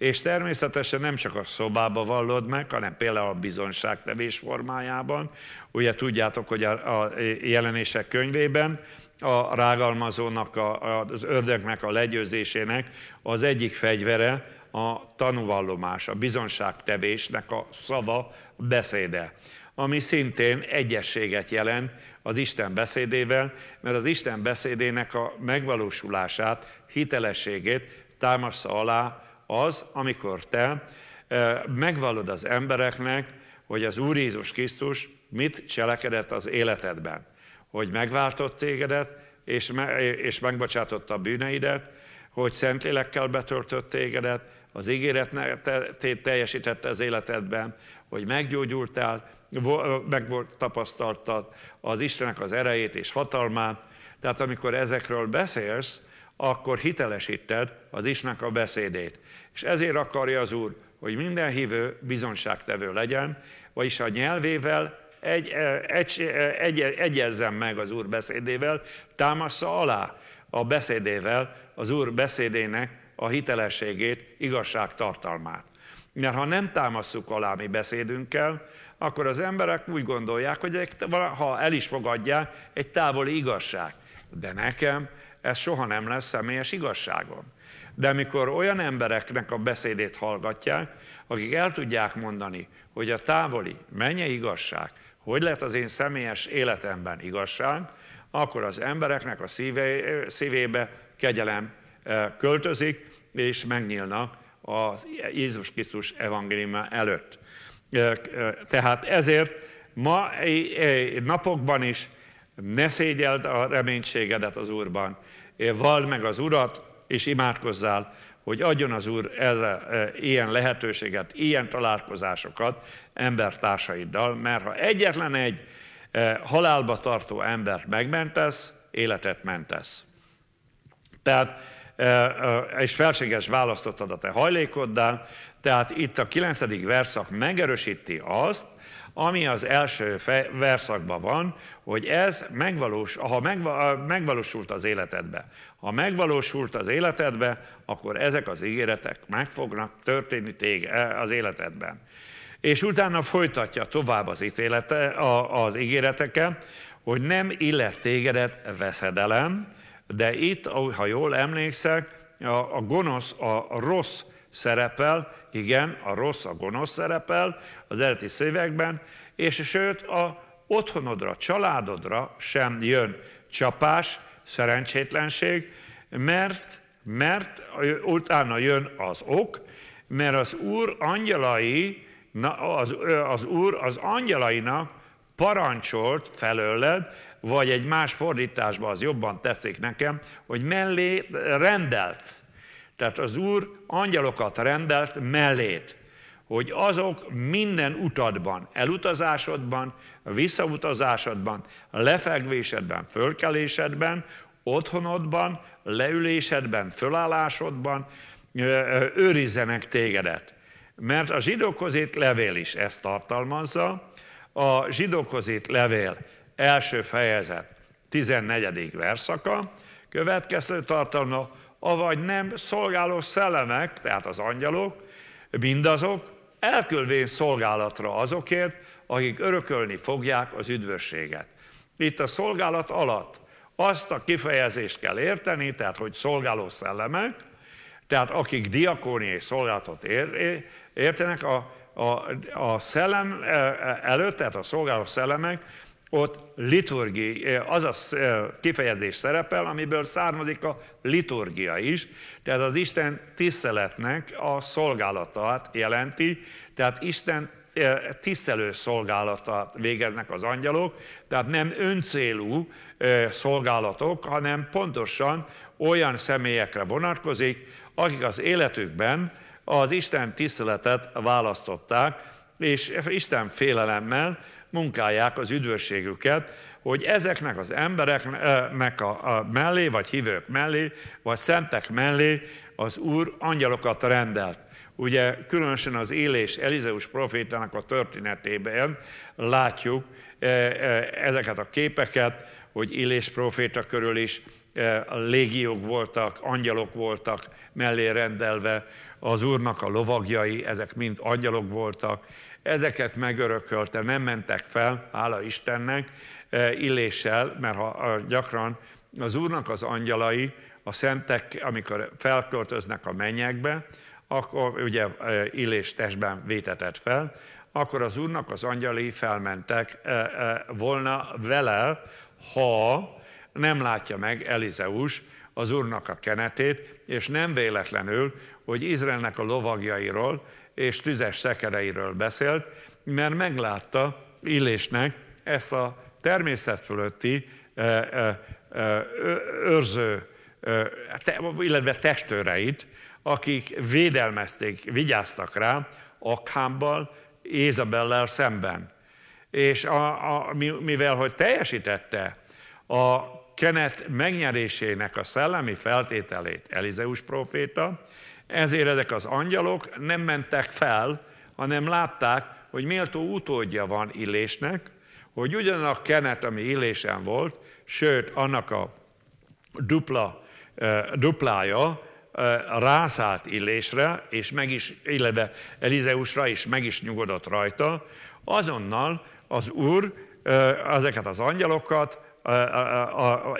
és természetesen nem csak a szobába vallod meg, hanem például a bizonságtevés formájában. Ugye tudjátok, hogy a, a jelenések könyvében a rágalmazónak, a, az ördögnek a legyőzésének az egyik fegyvere a tanúvallomás, a bizonságtevésnek a szava, beszéde, ami szintén egyességet jelent az Isten beszédével, mert az Isten beszédének a megvalósulását, hitelességét támaszza alá az, amikor te megvallod az embereknek, hogy az Úr Jézus Krisztus mit cselekedett az életedben. Hogy megváltott tégedet, és, me, és megbocsátotta a bűneidet, hogy Szentlélekkel betöltött tégedet, az ígéretét teljesítette az életedben, hogy meggyógyultál, meg tapasztaltad az Istennek az erejét és hatalmát. Tehát amikor ezekről beszélsz, akkor hitelesíted az Istennek a beszédét. És ezért akarja az Úr, hogy minden hívő bizonságtevő legyen, vagyis a nyelvével egy, egy, egy, egyezzen meg az Úr beszédével, támaszza alá a beszédével az Úr beszédének a hitelességét, igazság tartalmát. Mert ha nem támaszuk alá mi beszédünkkel, akkor az emberek úgy gondolják, hogy ha el is fogadják, egy távoli igazság. De nekem ez soha nem lesz személyes igazságom. De amikor olyan embereknek a beszédét hallgatják, akik el tudják mondani, hogy a távoli mennyei igazság, hogy lett az én személyes életemben igazság, akkor az embereknek a szíve, szívébe kegyelem eh, költözik, és megnyílnak az Jézus Krisztus evangéliuma előtt. Eh, eh, tehát ezért ma napokban is ne szégyeld a reménységedet az Úrban. Vald meg az Urat, és imádkozzál, hogy adjon az Úr erre ilyen lehetőséget, ilyen találkozásokat embertársaiddal, mert ha egyetlen egy halálba tartó embert megmentesz, életet mentesz. Tehát, és felséges választottad a te hajlékoddal, tehát itt a kilencedik verszak megerősíti azt, ami az első verszakban van, hogy ez megvalós, ha megva, megvalósult az életedbe. Ha megvalósult az életedbe, akkor ezek az ígéretek meg fognak történni tég, e, az életedben. És utána folytatja tovább az, ítélete, az ígéreteket, hogy nem illet tégedet veszedelem, de itt, ha jól emlékszek, a, a gonosz, a, a rossz szerepel, igen, a rossz, a gonosz szerepel az eredeti szövegben, és sőt, a otthonodra, családodra sem jön csapás, szerencsétlenség, mert, mert utána jön az ok, mert az Úr angyalai, az, az Úr az angyalainak parancsolt felőled, vagy egy más fordításban az jobban tetszik nekem, hogy mellé rendelt. Tehát az Úr angyalokat rendelt mellét, hogy azok minden utadban, elutazásodban, visszautazásodban, lefekvésedben, fölkelésedben, otthonodban, leülésedben, fölállásodban őrizzenek tégedet. Mert a zsidókhoz itt levél is ezt tartalmazza, a zsidókhoz itt levél első fejezet 14. verszaka, következő tartalma, avagy nem szolgáló szellemek, tehát az angyalok, mindazok elküldvén szolgálatra azokért, akik örökölni fogják az üdvösséget. Itt a szolgálat alatt azt a kifejezést kell érteni, tehát hogy szolgáló szellemek, tehát akik diakóniai szolgálatot ér, értenek, a, a, a szellem e, e, előtt, tehát a szolgáló szellemek, ott liturgi, e, az a kifejezés szerepel, amiből származik a liturgia is, tehát az Isten tiszteletnek a szolgálatát jelenti, tehát Isten tisztelő szolgálatát végeznek az angyalok, tehát nem öncélú szolgálatok, hanem pontosan olyan személyekre vonatkozik, akik az életükben az Isten tiszteletet választották, és Isten félelemmel munkálják az üdvösségüket, hogy ezeknek az embereknek a mellé, vagy hívők mellé, vagy szentek mellé az Úr angyalokat rendelt. Ugye különösen az élés Elizeus profétának a történetében látjuk ezeket a képeket, hogy élés proféta körül is légiók voltak, angyalok voltak mellé rendelve, az Úrnak a lovagjai, ezek mind angyalok voltak, ezeket megörökölte, nem mentek fel, hála Istennek, illéssel, mert ha gyakran az Úrnak az angyalai, a szentek, amikor felköltöznek a mennyekbe, akkor ugye illés testben vétetett fel, akkor az Úrnak az angyalai felmentek volna vele, ha nem látja meg Elizeus az Úrnak a kenetét, és nem véletlenül, hogy Izraelnek a lovagjairól és tüzes szekereiről beszélt, mert meglátta Illésnek ezt a természet fölötti őrző, illetve testőreit, akik védelmezték, vigyáztak rá Akhámmal, Ézabellel szemben. És a, a, mivel hogy teljesítette a kenet megnyerésének a szellemi feltételét Elizeus próféta, ezért ezek az angyalok nem mentek fel, hanem látták, hogy méltó utódja van Illésnek, hogy ugyanak kenet, ami Illésen volt, sőt, annak a dupla, duplája rászállt Illésre, és meg is, illetve Elizeusra is meg is nyugodott rajta, azonnal az Úr ezeket az angyalokat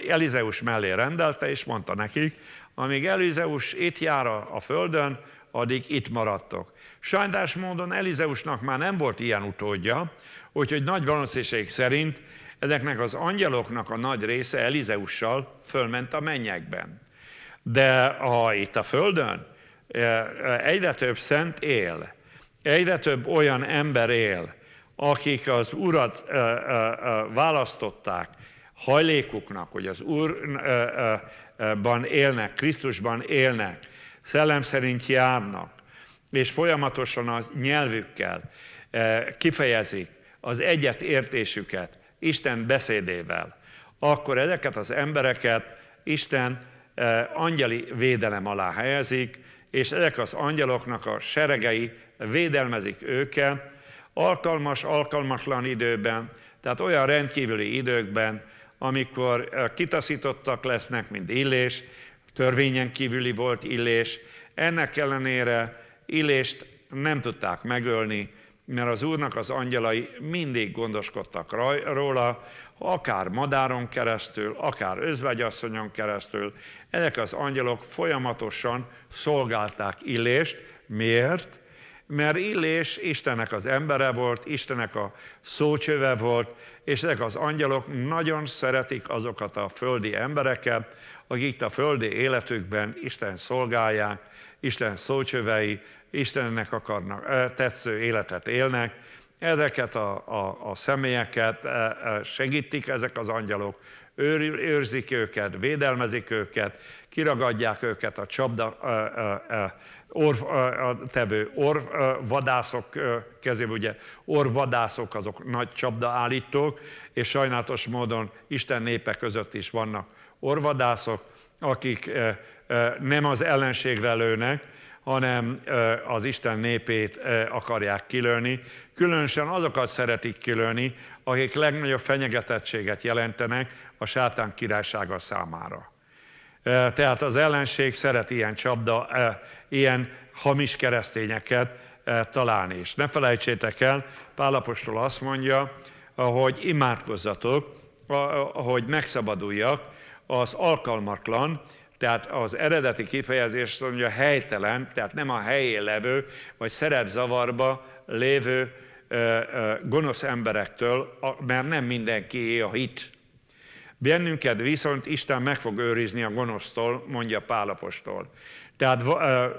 Elizeus mellé rendelte, és mondta nekik, amíg Elizeus itt jár a földön, addig itt maradtok. Sajnálás módon Elizeusnak már nem volt ilyen utódja, úgyhogy nagy valószínűség szerint ezeknek az angyaloknak a nagy része Elizeussal fölment a mennyekben. De ha itt a Földön e, e, egyre több szent él, egyre több olyan ember él, akik az Urat e, választották hajlékuknak, hogy az Úrban élnek, Krisztusban élnek, szellem szerint járnak, és folyamatosan a nyelvükkel kifejezik az egyetértésüket Isten beszédével, akkor ezeket az embereket Isten angyali védelem alá helyezik, és ezek az angyaloknak a seregei védelmezik őket Alkalmas, alkalmatlan időben, tehát olyan rendkívüli időkben, amikor kitaszítottak lesznek, mint Illés, törvényen kívüli volt Illés, ennek ellenére Illést nem tudták megölni, mert az Úrnak az angyalai mindig gondoskodtak róla, akár madáron keresztül, akár özvegyasszonyon keresztül. Ezek az angyalok folyamatosan szolgálták Illést. Miért? Mert Illés Istennek az embere volt, Istennek a szócsöve volt, és ezek az angyalok nagyon szeretik azokat a földi embereket, akik a földi életükben Isten szolgálják, Isten szócsövei, Istennek akarnak, tetsző életet élnek, ezeket a, a, a személyeket segítik ezek az angyalok, őr, őrzik őket, védelmezik őket, kiragadják őket a csapda orv, tevő orvadászok kezébe, ugye orvadászok azok nagy csapdaállítók, és sajnálatos módon Isten népe között is vannak orvadászok, akik nem az ellenségre lőnek, hanem az Isten népét akarják kilőni. Különösen azokat szeretik kilőni, akik legnagyobb fenyegetettséget jelentenek a sátán királysága számára. Tehát az ellenség szeret ilyen csapda, ilyen hamis keresztényeket találni. És ne felejtsétek el, Pálapostól azt mondja, hogy imádkozzatok, hogy megszabaduljak az alkalmatlan, tehát az eredeti kifejezés mondja helytelen, tehát nem a helyén levő, vagy szerepzavarba lévő gonosz emberektől, mert nem mindenki a hit. Bennünket viszont Isten meg fog őrizni a gonosztól, mondja Pálapostól. Tehát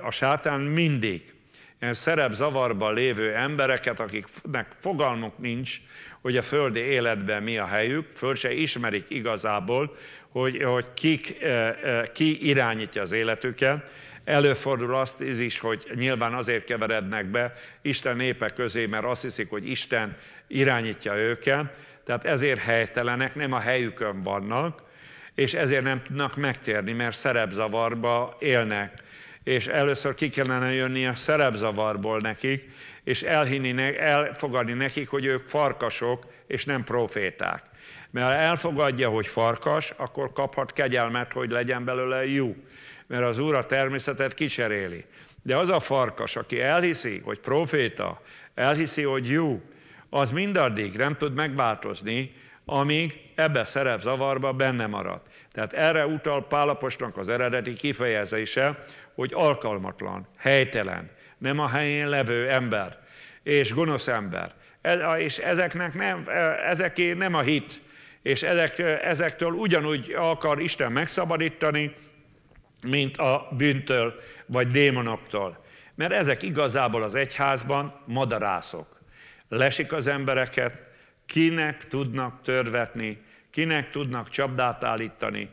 a sátán mindig ilyen szerepzavarban lévő embereket, akiknek fogalmuk nincs, hogy a földi életben mi a helyük, föl se ismerik igazából, hogy, hogy kik, ki irányítja az életüket. Előfordul azt is, hogy nyilván azért keverednek be Isten népe közé, mert azt hiszik, hogy Isten irányítja őket, tehát ezért helytelenek, nem a helyükön vannak, és ezért nem tudnak megtérni, mert szerepzavarba élnek. És először ki kellene jönni a szerepzavarból nekik, és elhinni, elfogadni nekik, hogy ők farkasok, és nem proféták. Mert ha elfogadja, hogy farkas, akkor kaphat kegyelmet, hogy legyen belőle jó. Mert az Úr a természetet kicseréli. De az a farkas, aki elhiszi, hogy proféta, elhiszi, hogy jó, az mindaddig nem tud megváltozni, amíg ebbe szerep zavarba benne marad. Tehát erre utal Pálapostnak az eredeti kifejezése, hogy alkalmatlan, helytelen, nem a helyén levő ember, és gonosz ember. És ezeknek nem, ezeké nem a hit, és ezek, ezektől ugyanúgy akar Isten megszabadítani, mint a bűntől vagy démonoktól. Mert ezek igazából az egyházban madarászok. Lesik az embereket, kinek tudnak törvetni, kinek tudnak csapdát állítani,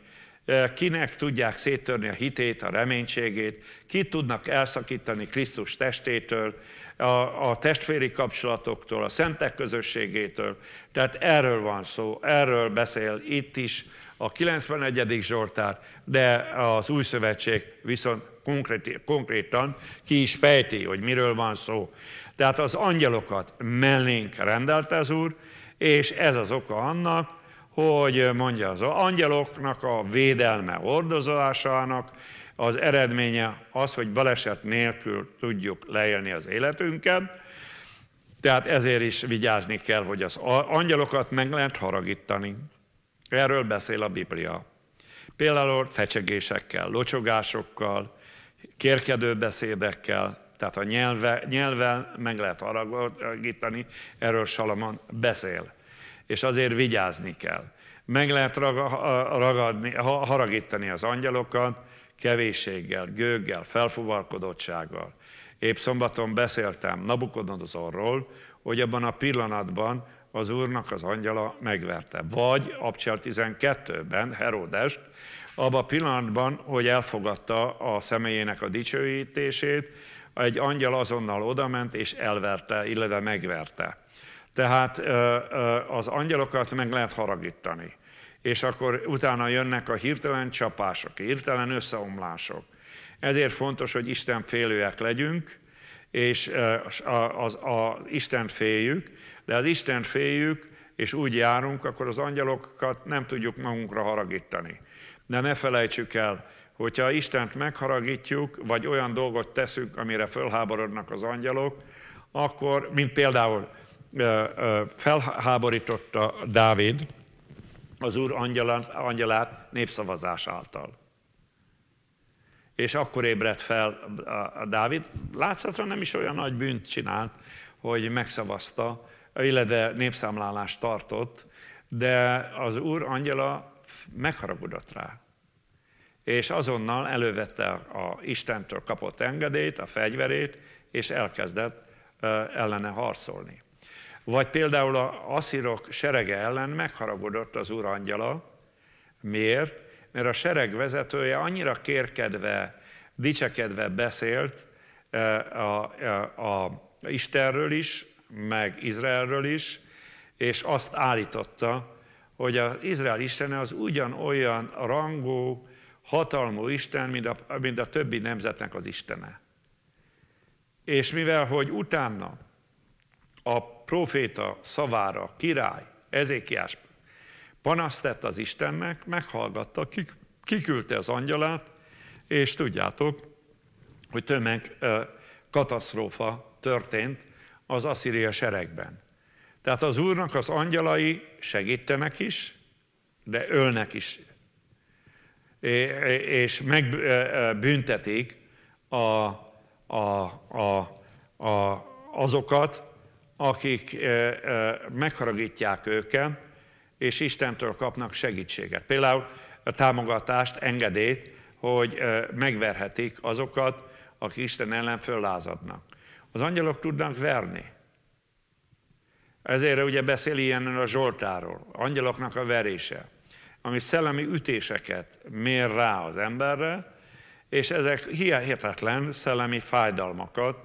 kinek tudják széttörni a hitét, a reménységét, ki tudnak elszakítani Krisztus testétől, a, a testvéri kapcsolatoktól, a szentek közösségétől. Tehát erről van szó, erről beszél itt is a 91. Zsoltár, de az új szövetség viszont konkrét, konkrétan ki is fejti, hogy miről van szó. Tehát az angyalokat mellénk rendelte az Úr, és ez az oka annak, hogy mondja az angyaloknak a védelme ordozásának, az eredménye az, hogy baleset nélkül tudjuk leélni az életünket, tehát ezért is vigyázni kell, hogy az angyalokat meg lehet haragítani. Erről beszél a Biblia. Például fecsegésekkel, locsogásokkal, kérkedő beszédekkel, tehát a nyelve, nyelvel meg lehet haragítani, erről Salamon beszél. És azért vigyázni kell. Meg lehet ragadni, haragítani az angyalokat, kevésséggel, gőggel, felfuvalkodottsággal. Épp szombaton beszéltem Nabukodonozorról, hogy abban a pillanatban az Úrnak az angyala megverte. Vagy Abcsel 12-ben Herodest, abban a pillanatban, hogy elfogadta a személyének a dicsőítését, egy angyal azonnal odament és elverte, illetve megverte. Tehát az angyalokat meg lehet haragítani és akkor utána jönnek a hirtelen csapások, hirtelen összeomlások. Ezért fontos, hogy Isten félőek legyünk, és az, az Isten féljük, de az Isten féljük, és úgy járunk, akkor az angyalokat nem tudjuk magunkra haragítani. De ne felejtsük el, hogyha Istent megharagítjuk, vagy olyan dolgot teszünk, amire fölháborodnak az angyalok, akkor, mint például felháborította Dávid az Úr angyalát, angyalát népszavazás által. És akkor ébredt fel a Dávid. Látszatra nem is olyan nagy bűnt csinált, hogy megszavazta, illetve népszámlálást tartott, de az Úr angyala megharagudott rá. És azonnal elővette a Istentől kapott engedélyt, a fegyverét, és elkezdett ellene harcolni. Vagy például a asszírok serege ellen megharagudott az úr angyala. Miért? Mert a sereg vezetője annyira kérkedve, dicsekedve beszélt a, a, a Istenről is, meg Izraelről is, és azt állította, hogy az Izrael Istene az ugyanolyan rangú, hatalmú Isten, mint a, mint a többi nemzetnek az Istene. És mivel, hogy utána a proféta szavára, király, Ezékiás panaszt tett az Istennek, meghallgatta, kiküldte az angyalát, és tudjátok, hogy tömeg katasztrófa történt az Asszíria seregben. Tehát az Úrnak az angyalai segítenek is, de ölnek is. És megbüntetik a, a, a, a, azokat, akik megharagítják őket, és Istentől kapnak segítséget. Például a támogatást, engedélyt, hogy megverhetik azokat, akik Isten ellen föllázadnak. Az angyalok tudnak verni. Ezért ugye beszél ilyen a Zsoltáról, angyaloknak a verése, ami szellemi ütéseket mér rá az emberre, és ezek hihetetlen szellemi fájdalmakat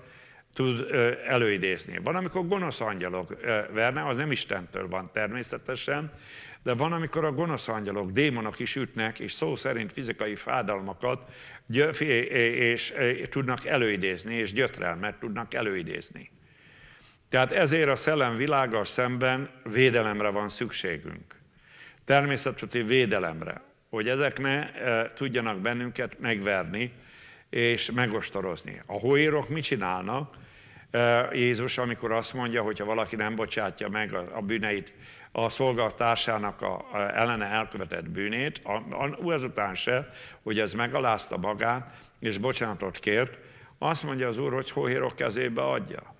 tud előidézni. Van, amikor gonosz angyalok verne, az nem Istentől van természetesen, de van, amikor a gonosz angyalok, démonok is ütnek, és szó szerint fizikai fájdalmakat és tudnak előidézni, és gyötrelmet tudnak előidézni. Tehát ezért a szellem világgal szemben védelemre van szükségünk. Természeti védelemre, hogy ezek ne tudjanak bennünket megverni és megostorozni. A hóérok mit csinálnak? Jézus, amikor azt mondja, hogy ha valaki nem bocsátja meg a, bűneit, a szolgatársának a, ellene elkövetett bűnét, azután se, hogy ez megalázta magát, és bocsánatot kért, azt mondja az Úr, hogy hóhérok kezébe adja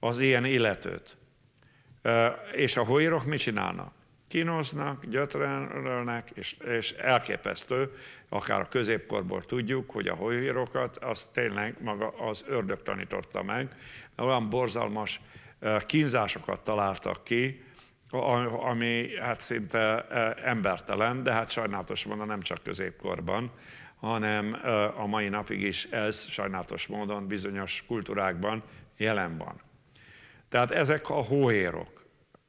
az ilyen életőt. És a hóhérok mit csinálnak? Kínoznak, gyötrelnek, és, és elképesztő, akár a középkorból tudjuk, hogy a hóhírokat az tényleg maga az ördög tanította meg, olyan borzalmas kínzásokat találtak ki, ami hát szinte embertelen, de hát sajnálatos módon nem csak középkorban, hanem a mai napig is ez sajnálatos módon bizonyos kultúrákban jelen van. Tehát ezek a hóhérok,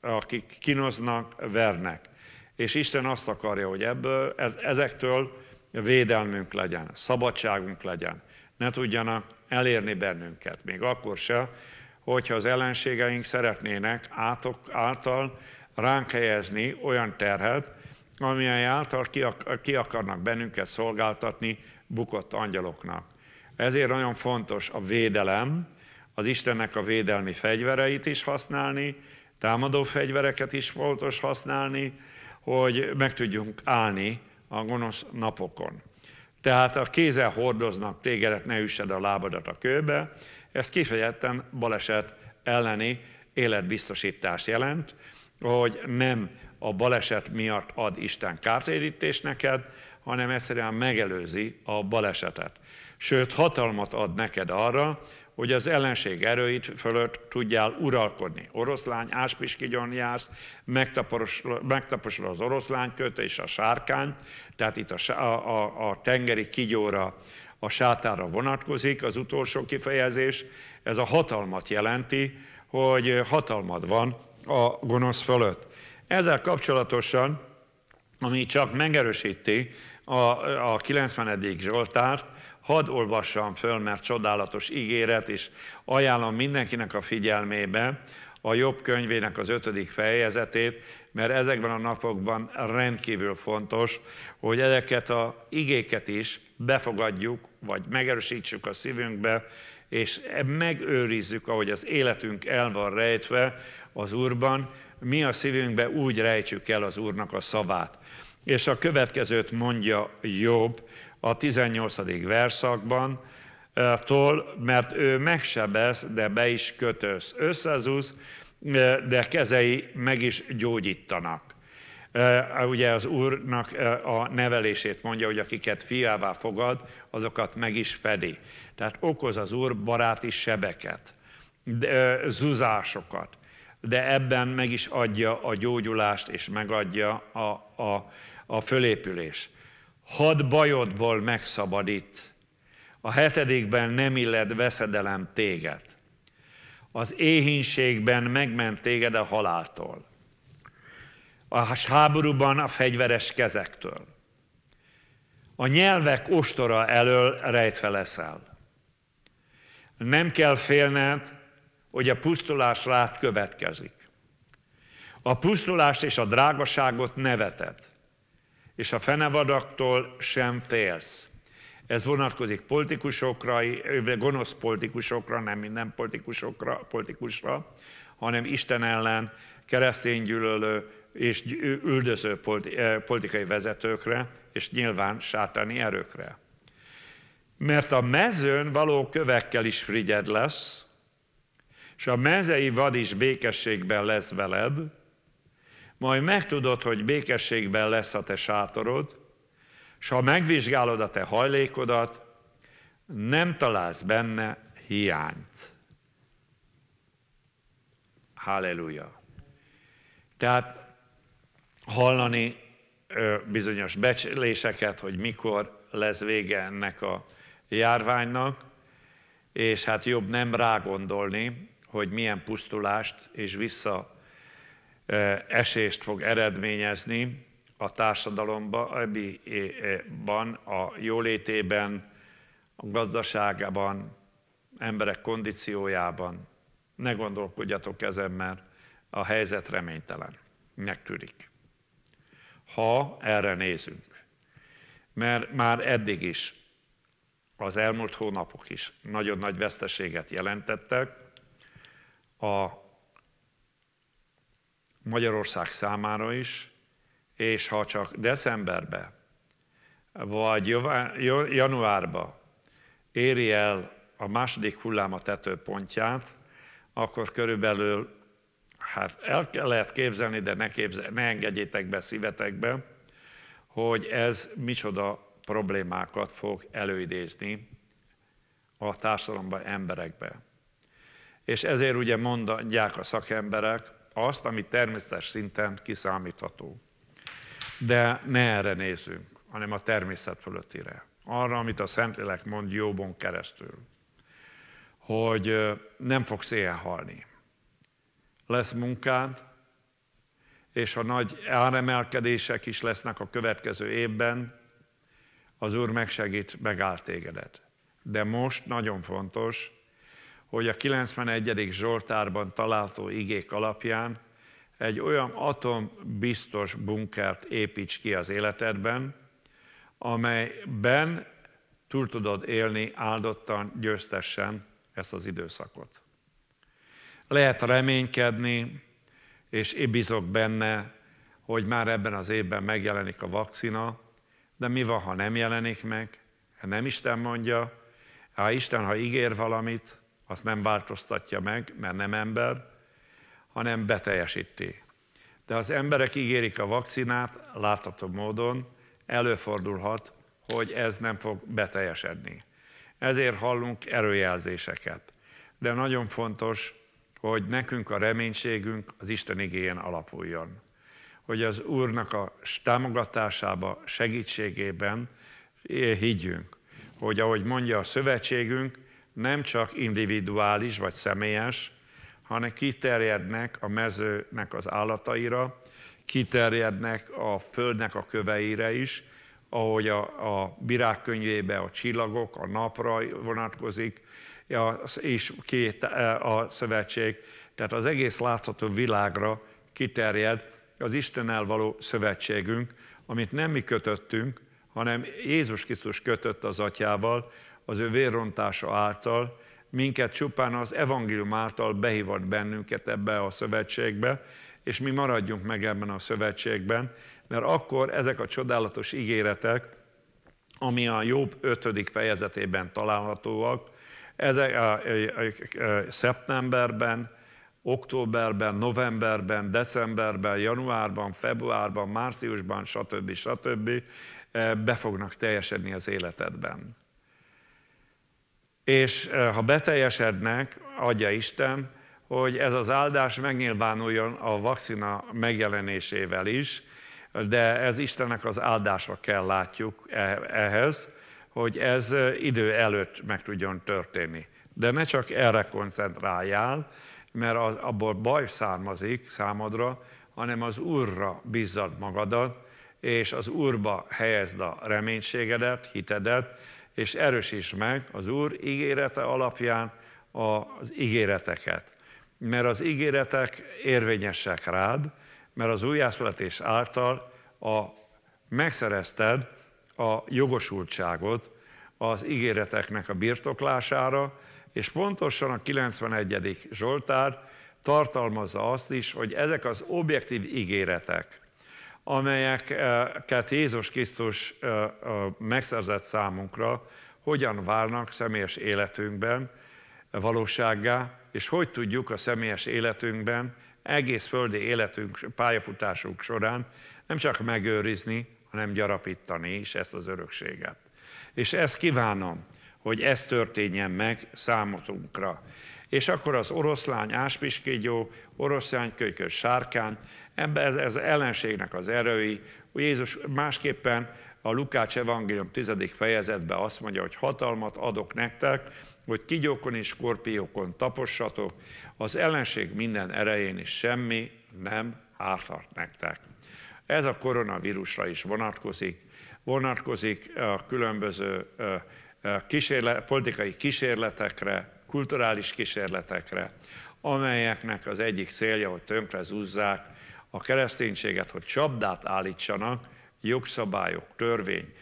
akik kinoznak, vernek. És Isten azt akarja, hogy ebből, ezektől védelmünk legyen, szabadságunk legyen. Ne tudjanak elérni bennünket, még akkor se, hogyha az ellenségeink szeretnének átok, által ránk helyezni olyan terhet, amilyen által ki, ki akarnak bennünket szolgáltatni bukott angyaloknak. Ezért nagyon fontos a védelem, az Istennek a védelmi fegyvereit is használni, támadó fegyvereket is fontos használni, hogy meg tudjunk állni a gonosz napokon. Tehát a kézzel hordoznak tégedet, ne üssed a lábadat a kőbe, ez kifejezetten baleset elleni életbiztosítást jelent, hogy nem a baleset miatt ad Isten kártérítést neked, hanem egyszerűen megelőzi a balesetet. Sőt, hatalmat ad neked arra, hogy az ellenség erőit fölött tudjál uralkodni. Oroszlány, áspiskigyon jársz, megtaposol az oroszlány köt és a sárkány, tehát itt a, a, a tengeri kigyóra, a sátára vonatkozik az utolsó kifejezés. Ez a hatalmat jelenti, hogy hatalmad van a gonosz fölött. Ezzel kapcsolatosan, ami csak megerősíti a, a 90. Zsoltárt, hadd olvassam föl, mert csodálatos ígéret, és ajánlom mindenkinek a figyelmébe a jobb könyvének az ötödik fejezetét, mert ezekben a napokban rendkívül fontos, hogy ezeket a igéket is befogadjuk, vagy megerősítsük a szívünkbe, és megőrizzük, ahogy az életünk el van rejtve az Úrban, mi a szívünkbe úgy rejtsük el az Úrnak a szavát. És a következőt mondja Jobb a 18. verszakban, tól, mert ő megsebez, de be is kötöz. Összezúz, de kezei meg is gyógyítanak. Ugye az Úrnak a nevelését mondja, hogy akiket fiává fogad, azokat meg is fedi. Tehát okoz az Úr baráti sebeket, zuzásokat, de ebben meg is adja a gyógyulást, és megadja a, a, a fölépülés. Had bajodból megszabadít. A hetedikben nem illed veszedelem téged. Az éhínségben megment téged a haláltól. A háborúban a fegyveres kezektől. A nyelvek ostora elől rejtve leszel. Nem kell félned, hogy a pusztulás rád következik. A pusztulást és a drágaságot neveted, és a fenevadaktól sem félsz. Ez vonatkozik politikusokra, gonosz politikusokra, nem minden politikusokra, politikusra, hanem Isten ellen kereszténygyűlölő és üldöző politikai vezetőkre, és nyilván sátáni erőkre. Mert a mezőn való kövekkel is frigyed lesz, és a mezei vad is békességben lesz veled, majd megtudod, hogy békességben lesz a te sátorod, és ha megvizsgálod a te hajlékodat, nem találsz benne hiányt. Halleluja. Tehát hallani bizonyos becsléseket, hogy mikor lesz vége ennek a járványnak, és hát jobb nem rágondolni, hogy milyen pusztulást és vissza esést fog eredményezni a társadalomban, a jólétében, a gazdaságában, emberek kondíciójában. Ne gondolkodjatok ezen, mert a helyzet reménytelen, megtűnik. Ha erre nézünk. Mert már eddig is, az elmúlt hónapok is nagyon nagy veszteséget jelentettek, a Magyarország számára is, és ha csak decemberbe vagy januárba éri el a második hullám a tetőpontját, akkor körülbelül, hát el lehet képzelni, de ne, képzel, ne engedjétek be szívetekbe, hogy ez micsoda problémákat fog előidézni a társadalomban, emberekbe. És ezért ugye mondják a szakemberek azt, ami természetes szinten kiszámítható. De ne erre nézzünk, hanem a természet fölöttire. Arra, amit a Szentlélek mond Jóbon keresztül. Hogy nem fogsz éjjel halni. Lesz munkád, és ha nagy áremelkedések is lesznek a következő évben, az Úr megsegít, megáll tégedet. De most nagyon fontos, hogy a 91. Zsoltárban található igék alapján egy olyan atombiztos bunkert építs ki az életedben, amelyben túl tudod élni áldottan, győztessen ezt az időszakot. Lehet reménykedni, és én bízok benne, hogy már ebben az évben megjelenik a vakcina, de mi van, ha nem jelenik meg? Ha nem Isten mondja, ha Isten, ha ígér valamit, azt nem változtatja meg, mert nem ember, hanem beteljesíti. De az emberek ígérik a vakcinát, látható módon előfordulhat, hogy ez nem fog beteljesedni. Ezért hallunk erőjelzéseket. De nagyon fontos, hogy nekünk a reménységünk az Isten igényen alapuljon. Hogy az Úrnak a támogatásába, segítségében higgyünk. Hogy ahogy mondja a szövetségünk, nem csak individuális vagy személyes, hanem kiterjednek a mezőnek az állataira, kiterjednek a földnek a köveire is, ahogy a, a Birák könyvébe a csillagok, a napra vonatkozik, és két a szövetség, tehát az egész látható világra kiterjed az Istennel való szövetségünk, amit nem mi kötöttünk, hanem Jézus Krisztus kötött az atyával, az ő vérrontása által, minket csupán az evangélium által behívott bennünket ebbe a szövetségbe, és mi maradjunk meg ebben a szövetségben, mert akkor ezek a csodálatos ígéretek, ami a Jobb 5. fejezetében találhatóak, ezek a, a, a, a, szeptemberben, októberben, novemberben, decemberben, januárban, februárban, márciusban, stb. stb. Be fognak teljesedni az életedben. És eh, ha beteljesednek, adja Isten, hogy ez az áldás megnyilvánuljon a vakcina megjelenésével is, de ez Istennek az áldása kell látjuk e, ehhez, hogy ez eh, idő előtt meg tudjon történni. De ne csak erre koncentráljál, mert az, abból baj származik számodra, hanem az Úrra bízzad magadat, és az Úrba helyezd a reménységedet, hitedet, és erősíts meg az Úr ígérete alapján az ígéreteket. Mert az ígéretek érvényesek rád, mert az újjászületés által a, megszerezted a jogosultságot az ígéreteknek a birtoklására, és pontosan a 91. Zsoltár tartalmazza azt is, hogy ezek az objektív ígéretek, amelyeket Jézus Krisztus megszerzett számunkra, hogyan válnak személyes életünkben valósággá, és hogy tudjuk a személyes életünkben, egész földi életünk, pályafutásunk során nem csak megőrizni, hanem gyarapítani is ezt az örökséget. És ezt kívánom, hogy ez történjen meg számotunkra. És akkor az oroszlány áspiskígyó, oroszlány kölykös sárkány, ebben ez ellenségnek az erői, Jézus másképpen a Lukács evangélium 10. fejezetben azt mondja, hogy hatalmat adok nektek, hogy kigyókon és skorpiókon tapossatok, az ellenség minden erején is semmi nem árthat nektek. Ez a koronavírusra is vonatkozik, vonatkozik a különböző kísérlet, politikai kísérletekre, kulturális kísérletekre, amelyeknek az egyik célja, hogy tönkre zúzzák a kereszténységet, hogy csapdát állítsanak, jogszabályok, törvény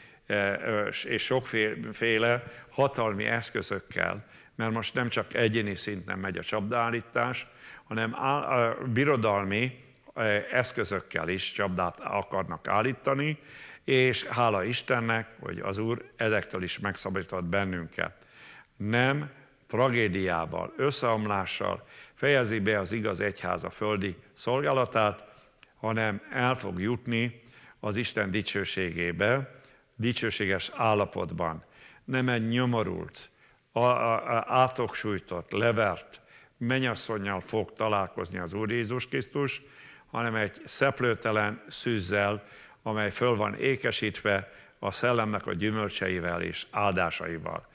és sokféle hatalmi eszközökkel, mert most nem csak egyéni szinten megy a csapdaállítás, hanem a birodalmi eszközökkel is csapdát akarnak állítani, és hála Istennek, hogy az Úr ezektől is megszabadított bennünket. Nem tragédiával, összeomlással fejezi be az igaz egyháza földi szolgálatát, hanem el fog jutni az Isten dicsőségébe, dicsőséges állapotban. Nem egy nyomorult, átoksújtott, levert mennyasszonynal fog találkozni az Úr Jézus Krisztus, hanem egy szeplőtelen szűzzel, amely föl van ékesítve a szellemnek a gyümölcseivel és áldásaival.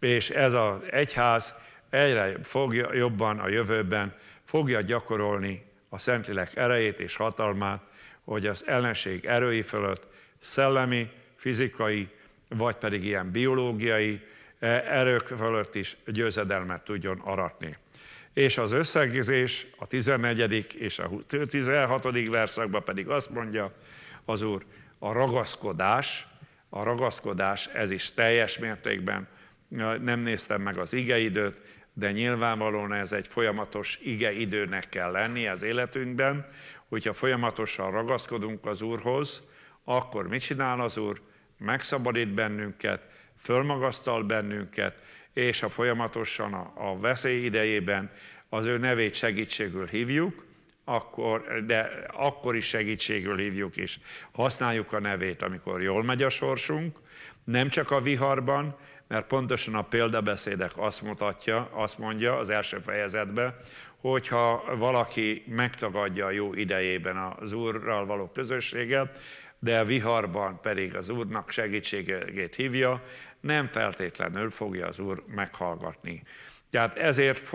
És ez az egyház egyre fogja jobban a jövőben fogja gyakorolni a Szentlélek erejét és hatalmát, hogy az ellenség erői fölött szellemi, fizikai, vagy pedig ilyen biológiai eh, erők fölött is győzedelmet tudjon aratni. És az összegzés a 14. és a 16. verszakban pedig azt mondja, az Úr, a ragaszkodás, a ragaszkodás, ez is teljes mértékben, nem néztem meg az igeidőt, de nyilvánvalóan ez egy folyamatos igeidőnek kell lenni az életünkben, hogyha folyamatosan ragaszkodunk az Úrhoz, akkor mit csinál az Úr? Megszabadít bennünket, fölmagasztal bennünket, és ha folyamatosan a, a veszély idejében az ő nevét segítségül hívjuk, akkor, de akkor is segítségül hívjuk is. Használjuk a nevét, amikor jól megy a sorsunk, nem csak a viharban, mert pontosan a példabeszédek azt mutatja, azt mondja az első fejezetben, hogyha valaki megtagadja a jó idejében az Úrral való közösséget, de a viharban pedig az Úrnak segítségét hívja, nem feltétlenül fogja az Úr meghallgatni. Tehát ezért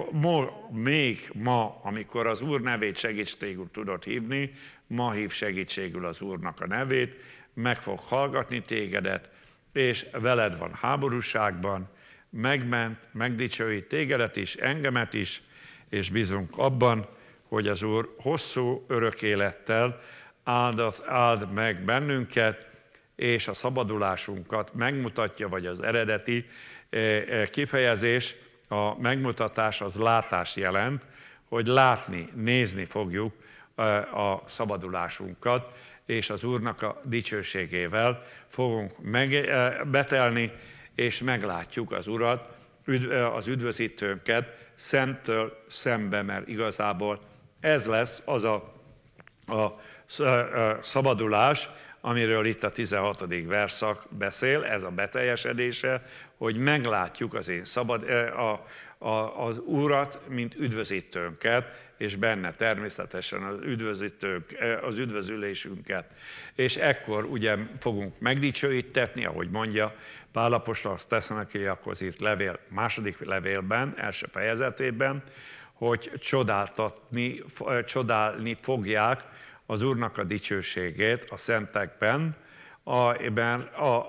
még ma, amikor az Úr nevét segítségül tudod hívni, ma hív segítségül az Úrnak a nevét, meg fog hallgatni tégedet, és veled van háborúságban, megment, megdicsőít tégedet is, engemet is, és bízunk abban, hogy az Úr hosszú örök élettel áldat, áld meg bennünket, és a szabadulásunkat megmutatja, vagy az eredeti eh, eh, kifejezés, a megmutatás az látás jelent, hogy látni, nézni fogjuk eh, a szabadulásunkat, és az Úrnak a dicsőségével fogunk betelni, és meglátjuk az Urat, az üdvözítőnket szemtől szembe, mert igazából ez lesz az a, a szabadulás, amiről itt a 16. verszak beszél, ez a beteljesedése, hogy meglátjuk az én szabad, a, a, az Úrat, mint üdvözítőnket, és benne természetesen az, üdvözítők, az üdvözülésünket. És ekkor ugye fogunk megdicsőítetni, ahogy mondja Pálapostól, az Tesszanakiakhoz írt levél, második levélben, első fejezetében, hogy csodáltatni, csodálni fogják az Úrnak a dicsőségét a szentekben,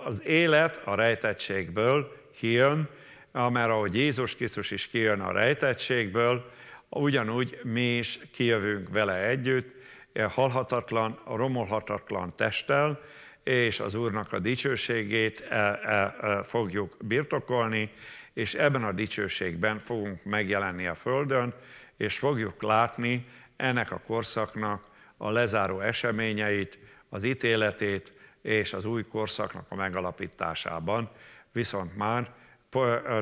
az élet a rejtettségből kijön, mert ahogy Jézus Krisztus is kijön a rejtettségből, ugyanúgy mi is kijövünk vele együtt, e halhatatlan, romolhatatlan testtel, és az Úrnak a dicsőségét e, e, fogjuk birtokolni, és ebben a dicsőségben fogunk megjelenni a Földön, és fogjuk látni ennek a korszaknak a lezáró eseményeit, az ítéletét és az új korszaknak a megalapításában. Viszont már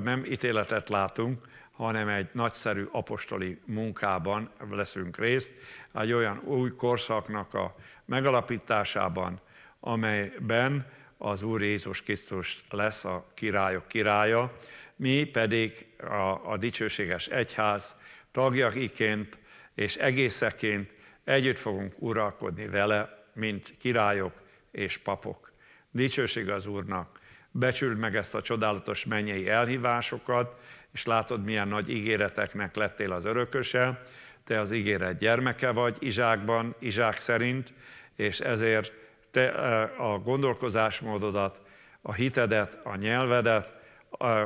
nem ítéletet látunk, hanem egy nagyszerű apostoli munkában leszünk részt, egy olyan új korszaknak a megalapításában, amelyben az Úr Jézus Krisztus lesz a királyok királya, mi pedig a, a dicsőséges egyház tagjaiként és egészeként együtt fogunk uralkodni vele, mint királyok és papok. Dicsőség az Úrnak! Becsüld meg ezt a csodálatos mennyei elhívásokat, és látod, milyen nagy ígéreteknek lettél az örököse, te az ígéret gyermeke vagy Izsákban, Izsák szerint, és ezért te a gondolkozásmódodat, a hitedet, a nyelvedet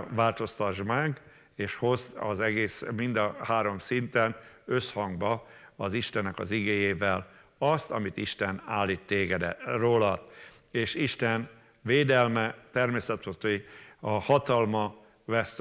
változtasd meg, és hozd az egész, mind a három szinten összhangba az Istennek az igéjével azt, amit Isten állít téged rólad. És Isten védelme, természetesen a hatalma vesz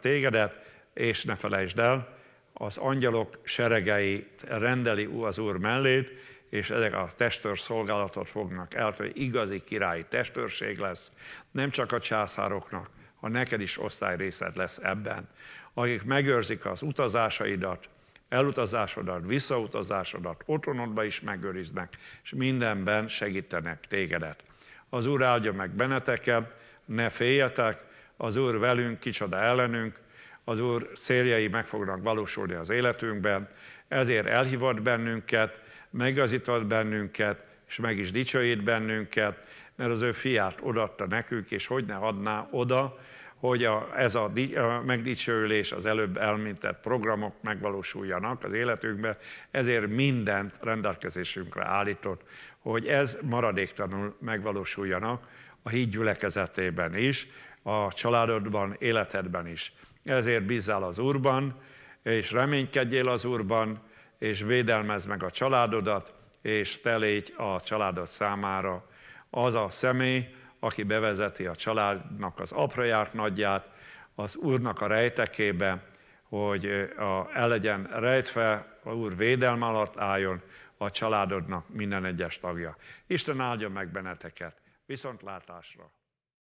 tégedet, és ne felejtsd el, az angyalok seregeit rendeli az Úr mellét, és ezek a testőr szolgálatot fognak el, hogy igazi királyi testőrség lesz, nem csak a császároknak, ha neked is osztályrészed lesz ebben, akik megőrzik az utazásaidat, elutazásodat, visszautazásodat, otthonodba is megőriznek, és mindenben segítenek tégedet. Az Úr áldja meg benneteket, ne féljetek, az Úr velünk, kicsoda ellenünk, az Úr széljei meg fognak valósulni az életünkben, ezért elhívott bennünket, megazított bennünket, és meg is dicsőít bennünket, mert az ő fiát odatta nekünk, és hogy ne adná oda, hogy a, ez a, a megdicsőülés, az előbb elmintett programok megvalósuljanak az életünkben, ezért mindent rendelkezésünkre állított, hogy ez maradéktanul megvalósuljanak a híd gyülekezetében is, a családodban, életedben is. Ezért bízzál az Úrban, és reménykedjél az Úrban, és védelmezd meg a családodat, és te légy a családod számára az a személy, aki bevezeti a családnak az aprajárt nagyját, az Úrnak a rejtekébe, hogy a, el legyen rejtve, a Úr védelme alatt álljon a családodnak minden egyes tagja. Isten áldja meg benneteket. Viszontlátásra!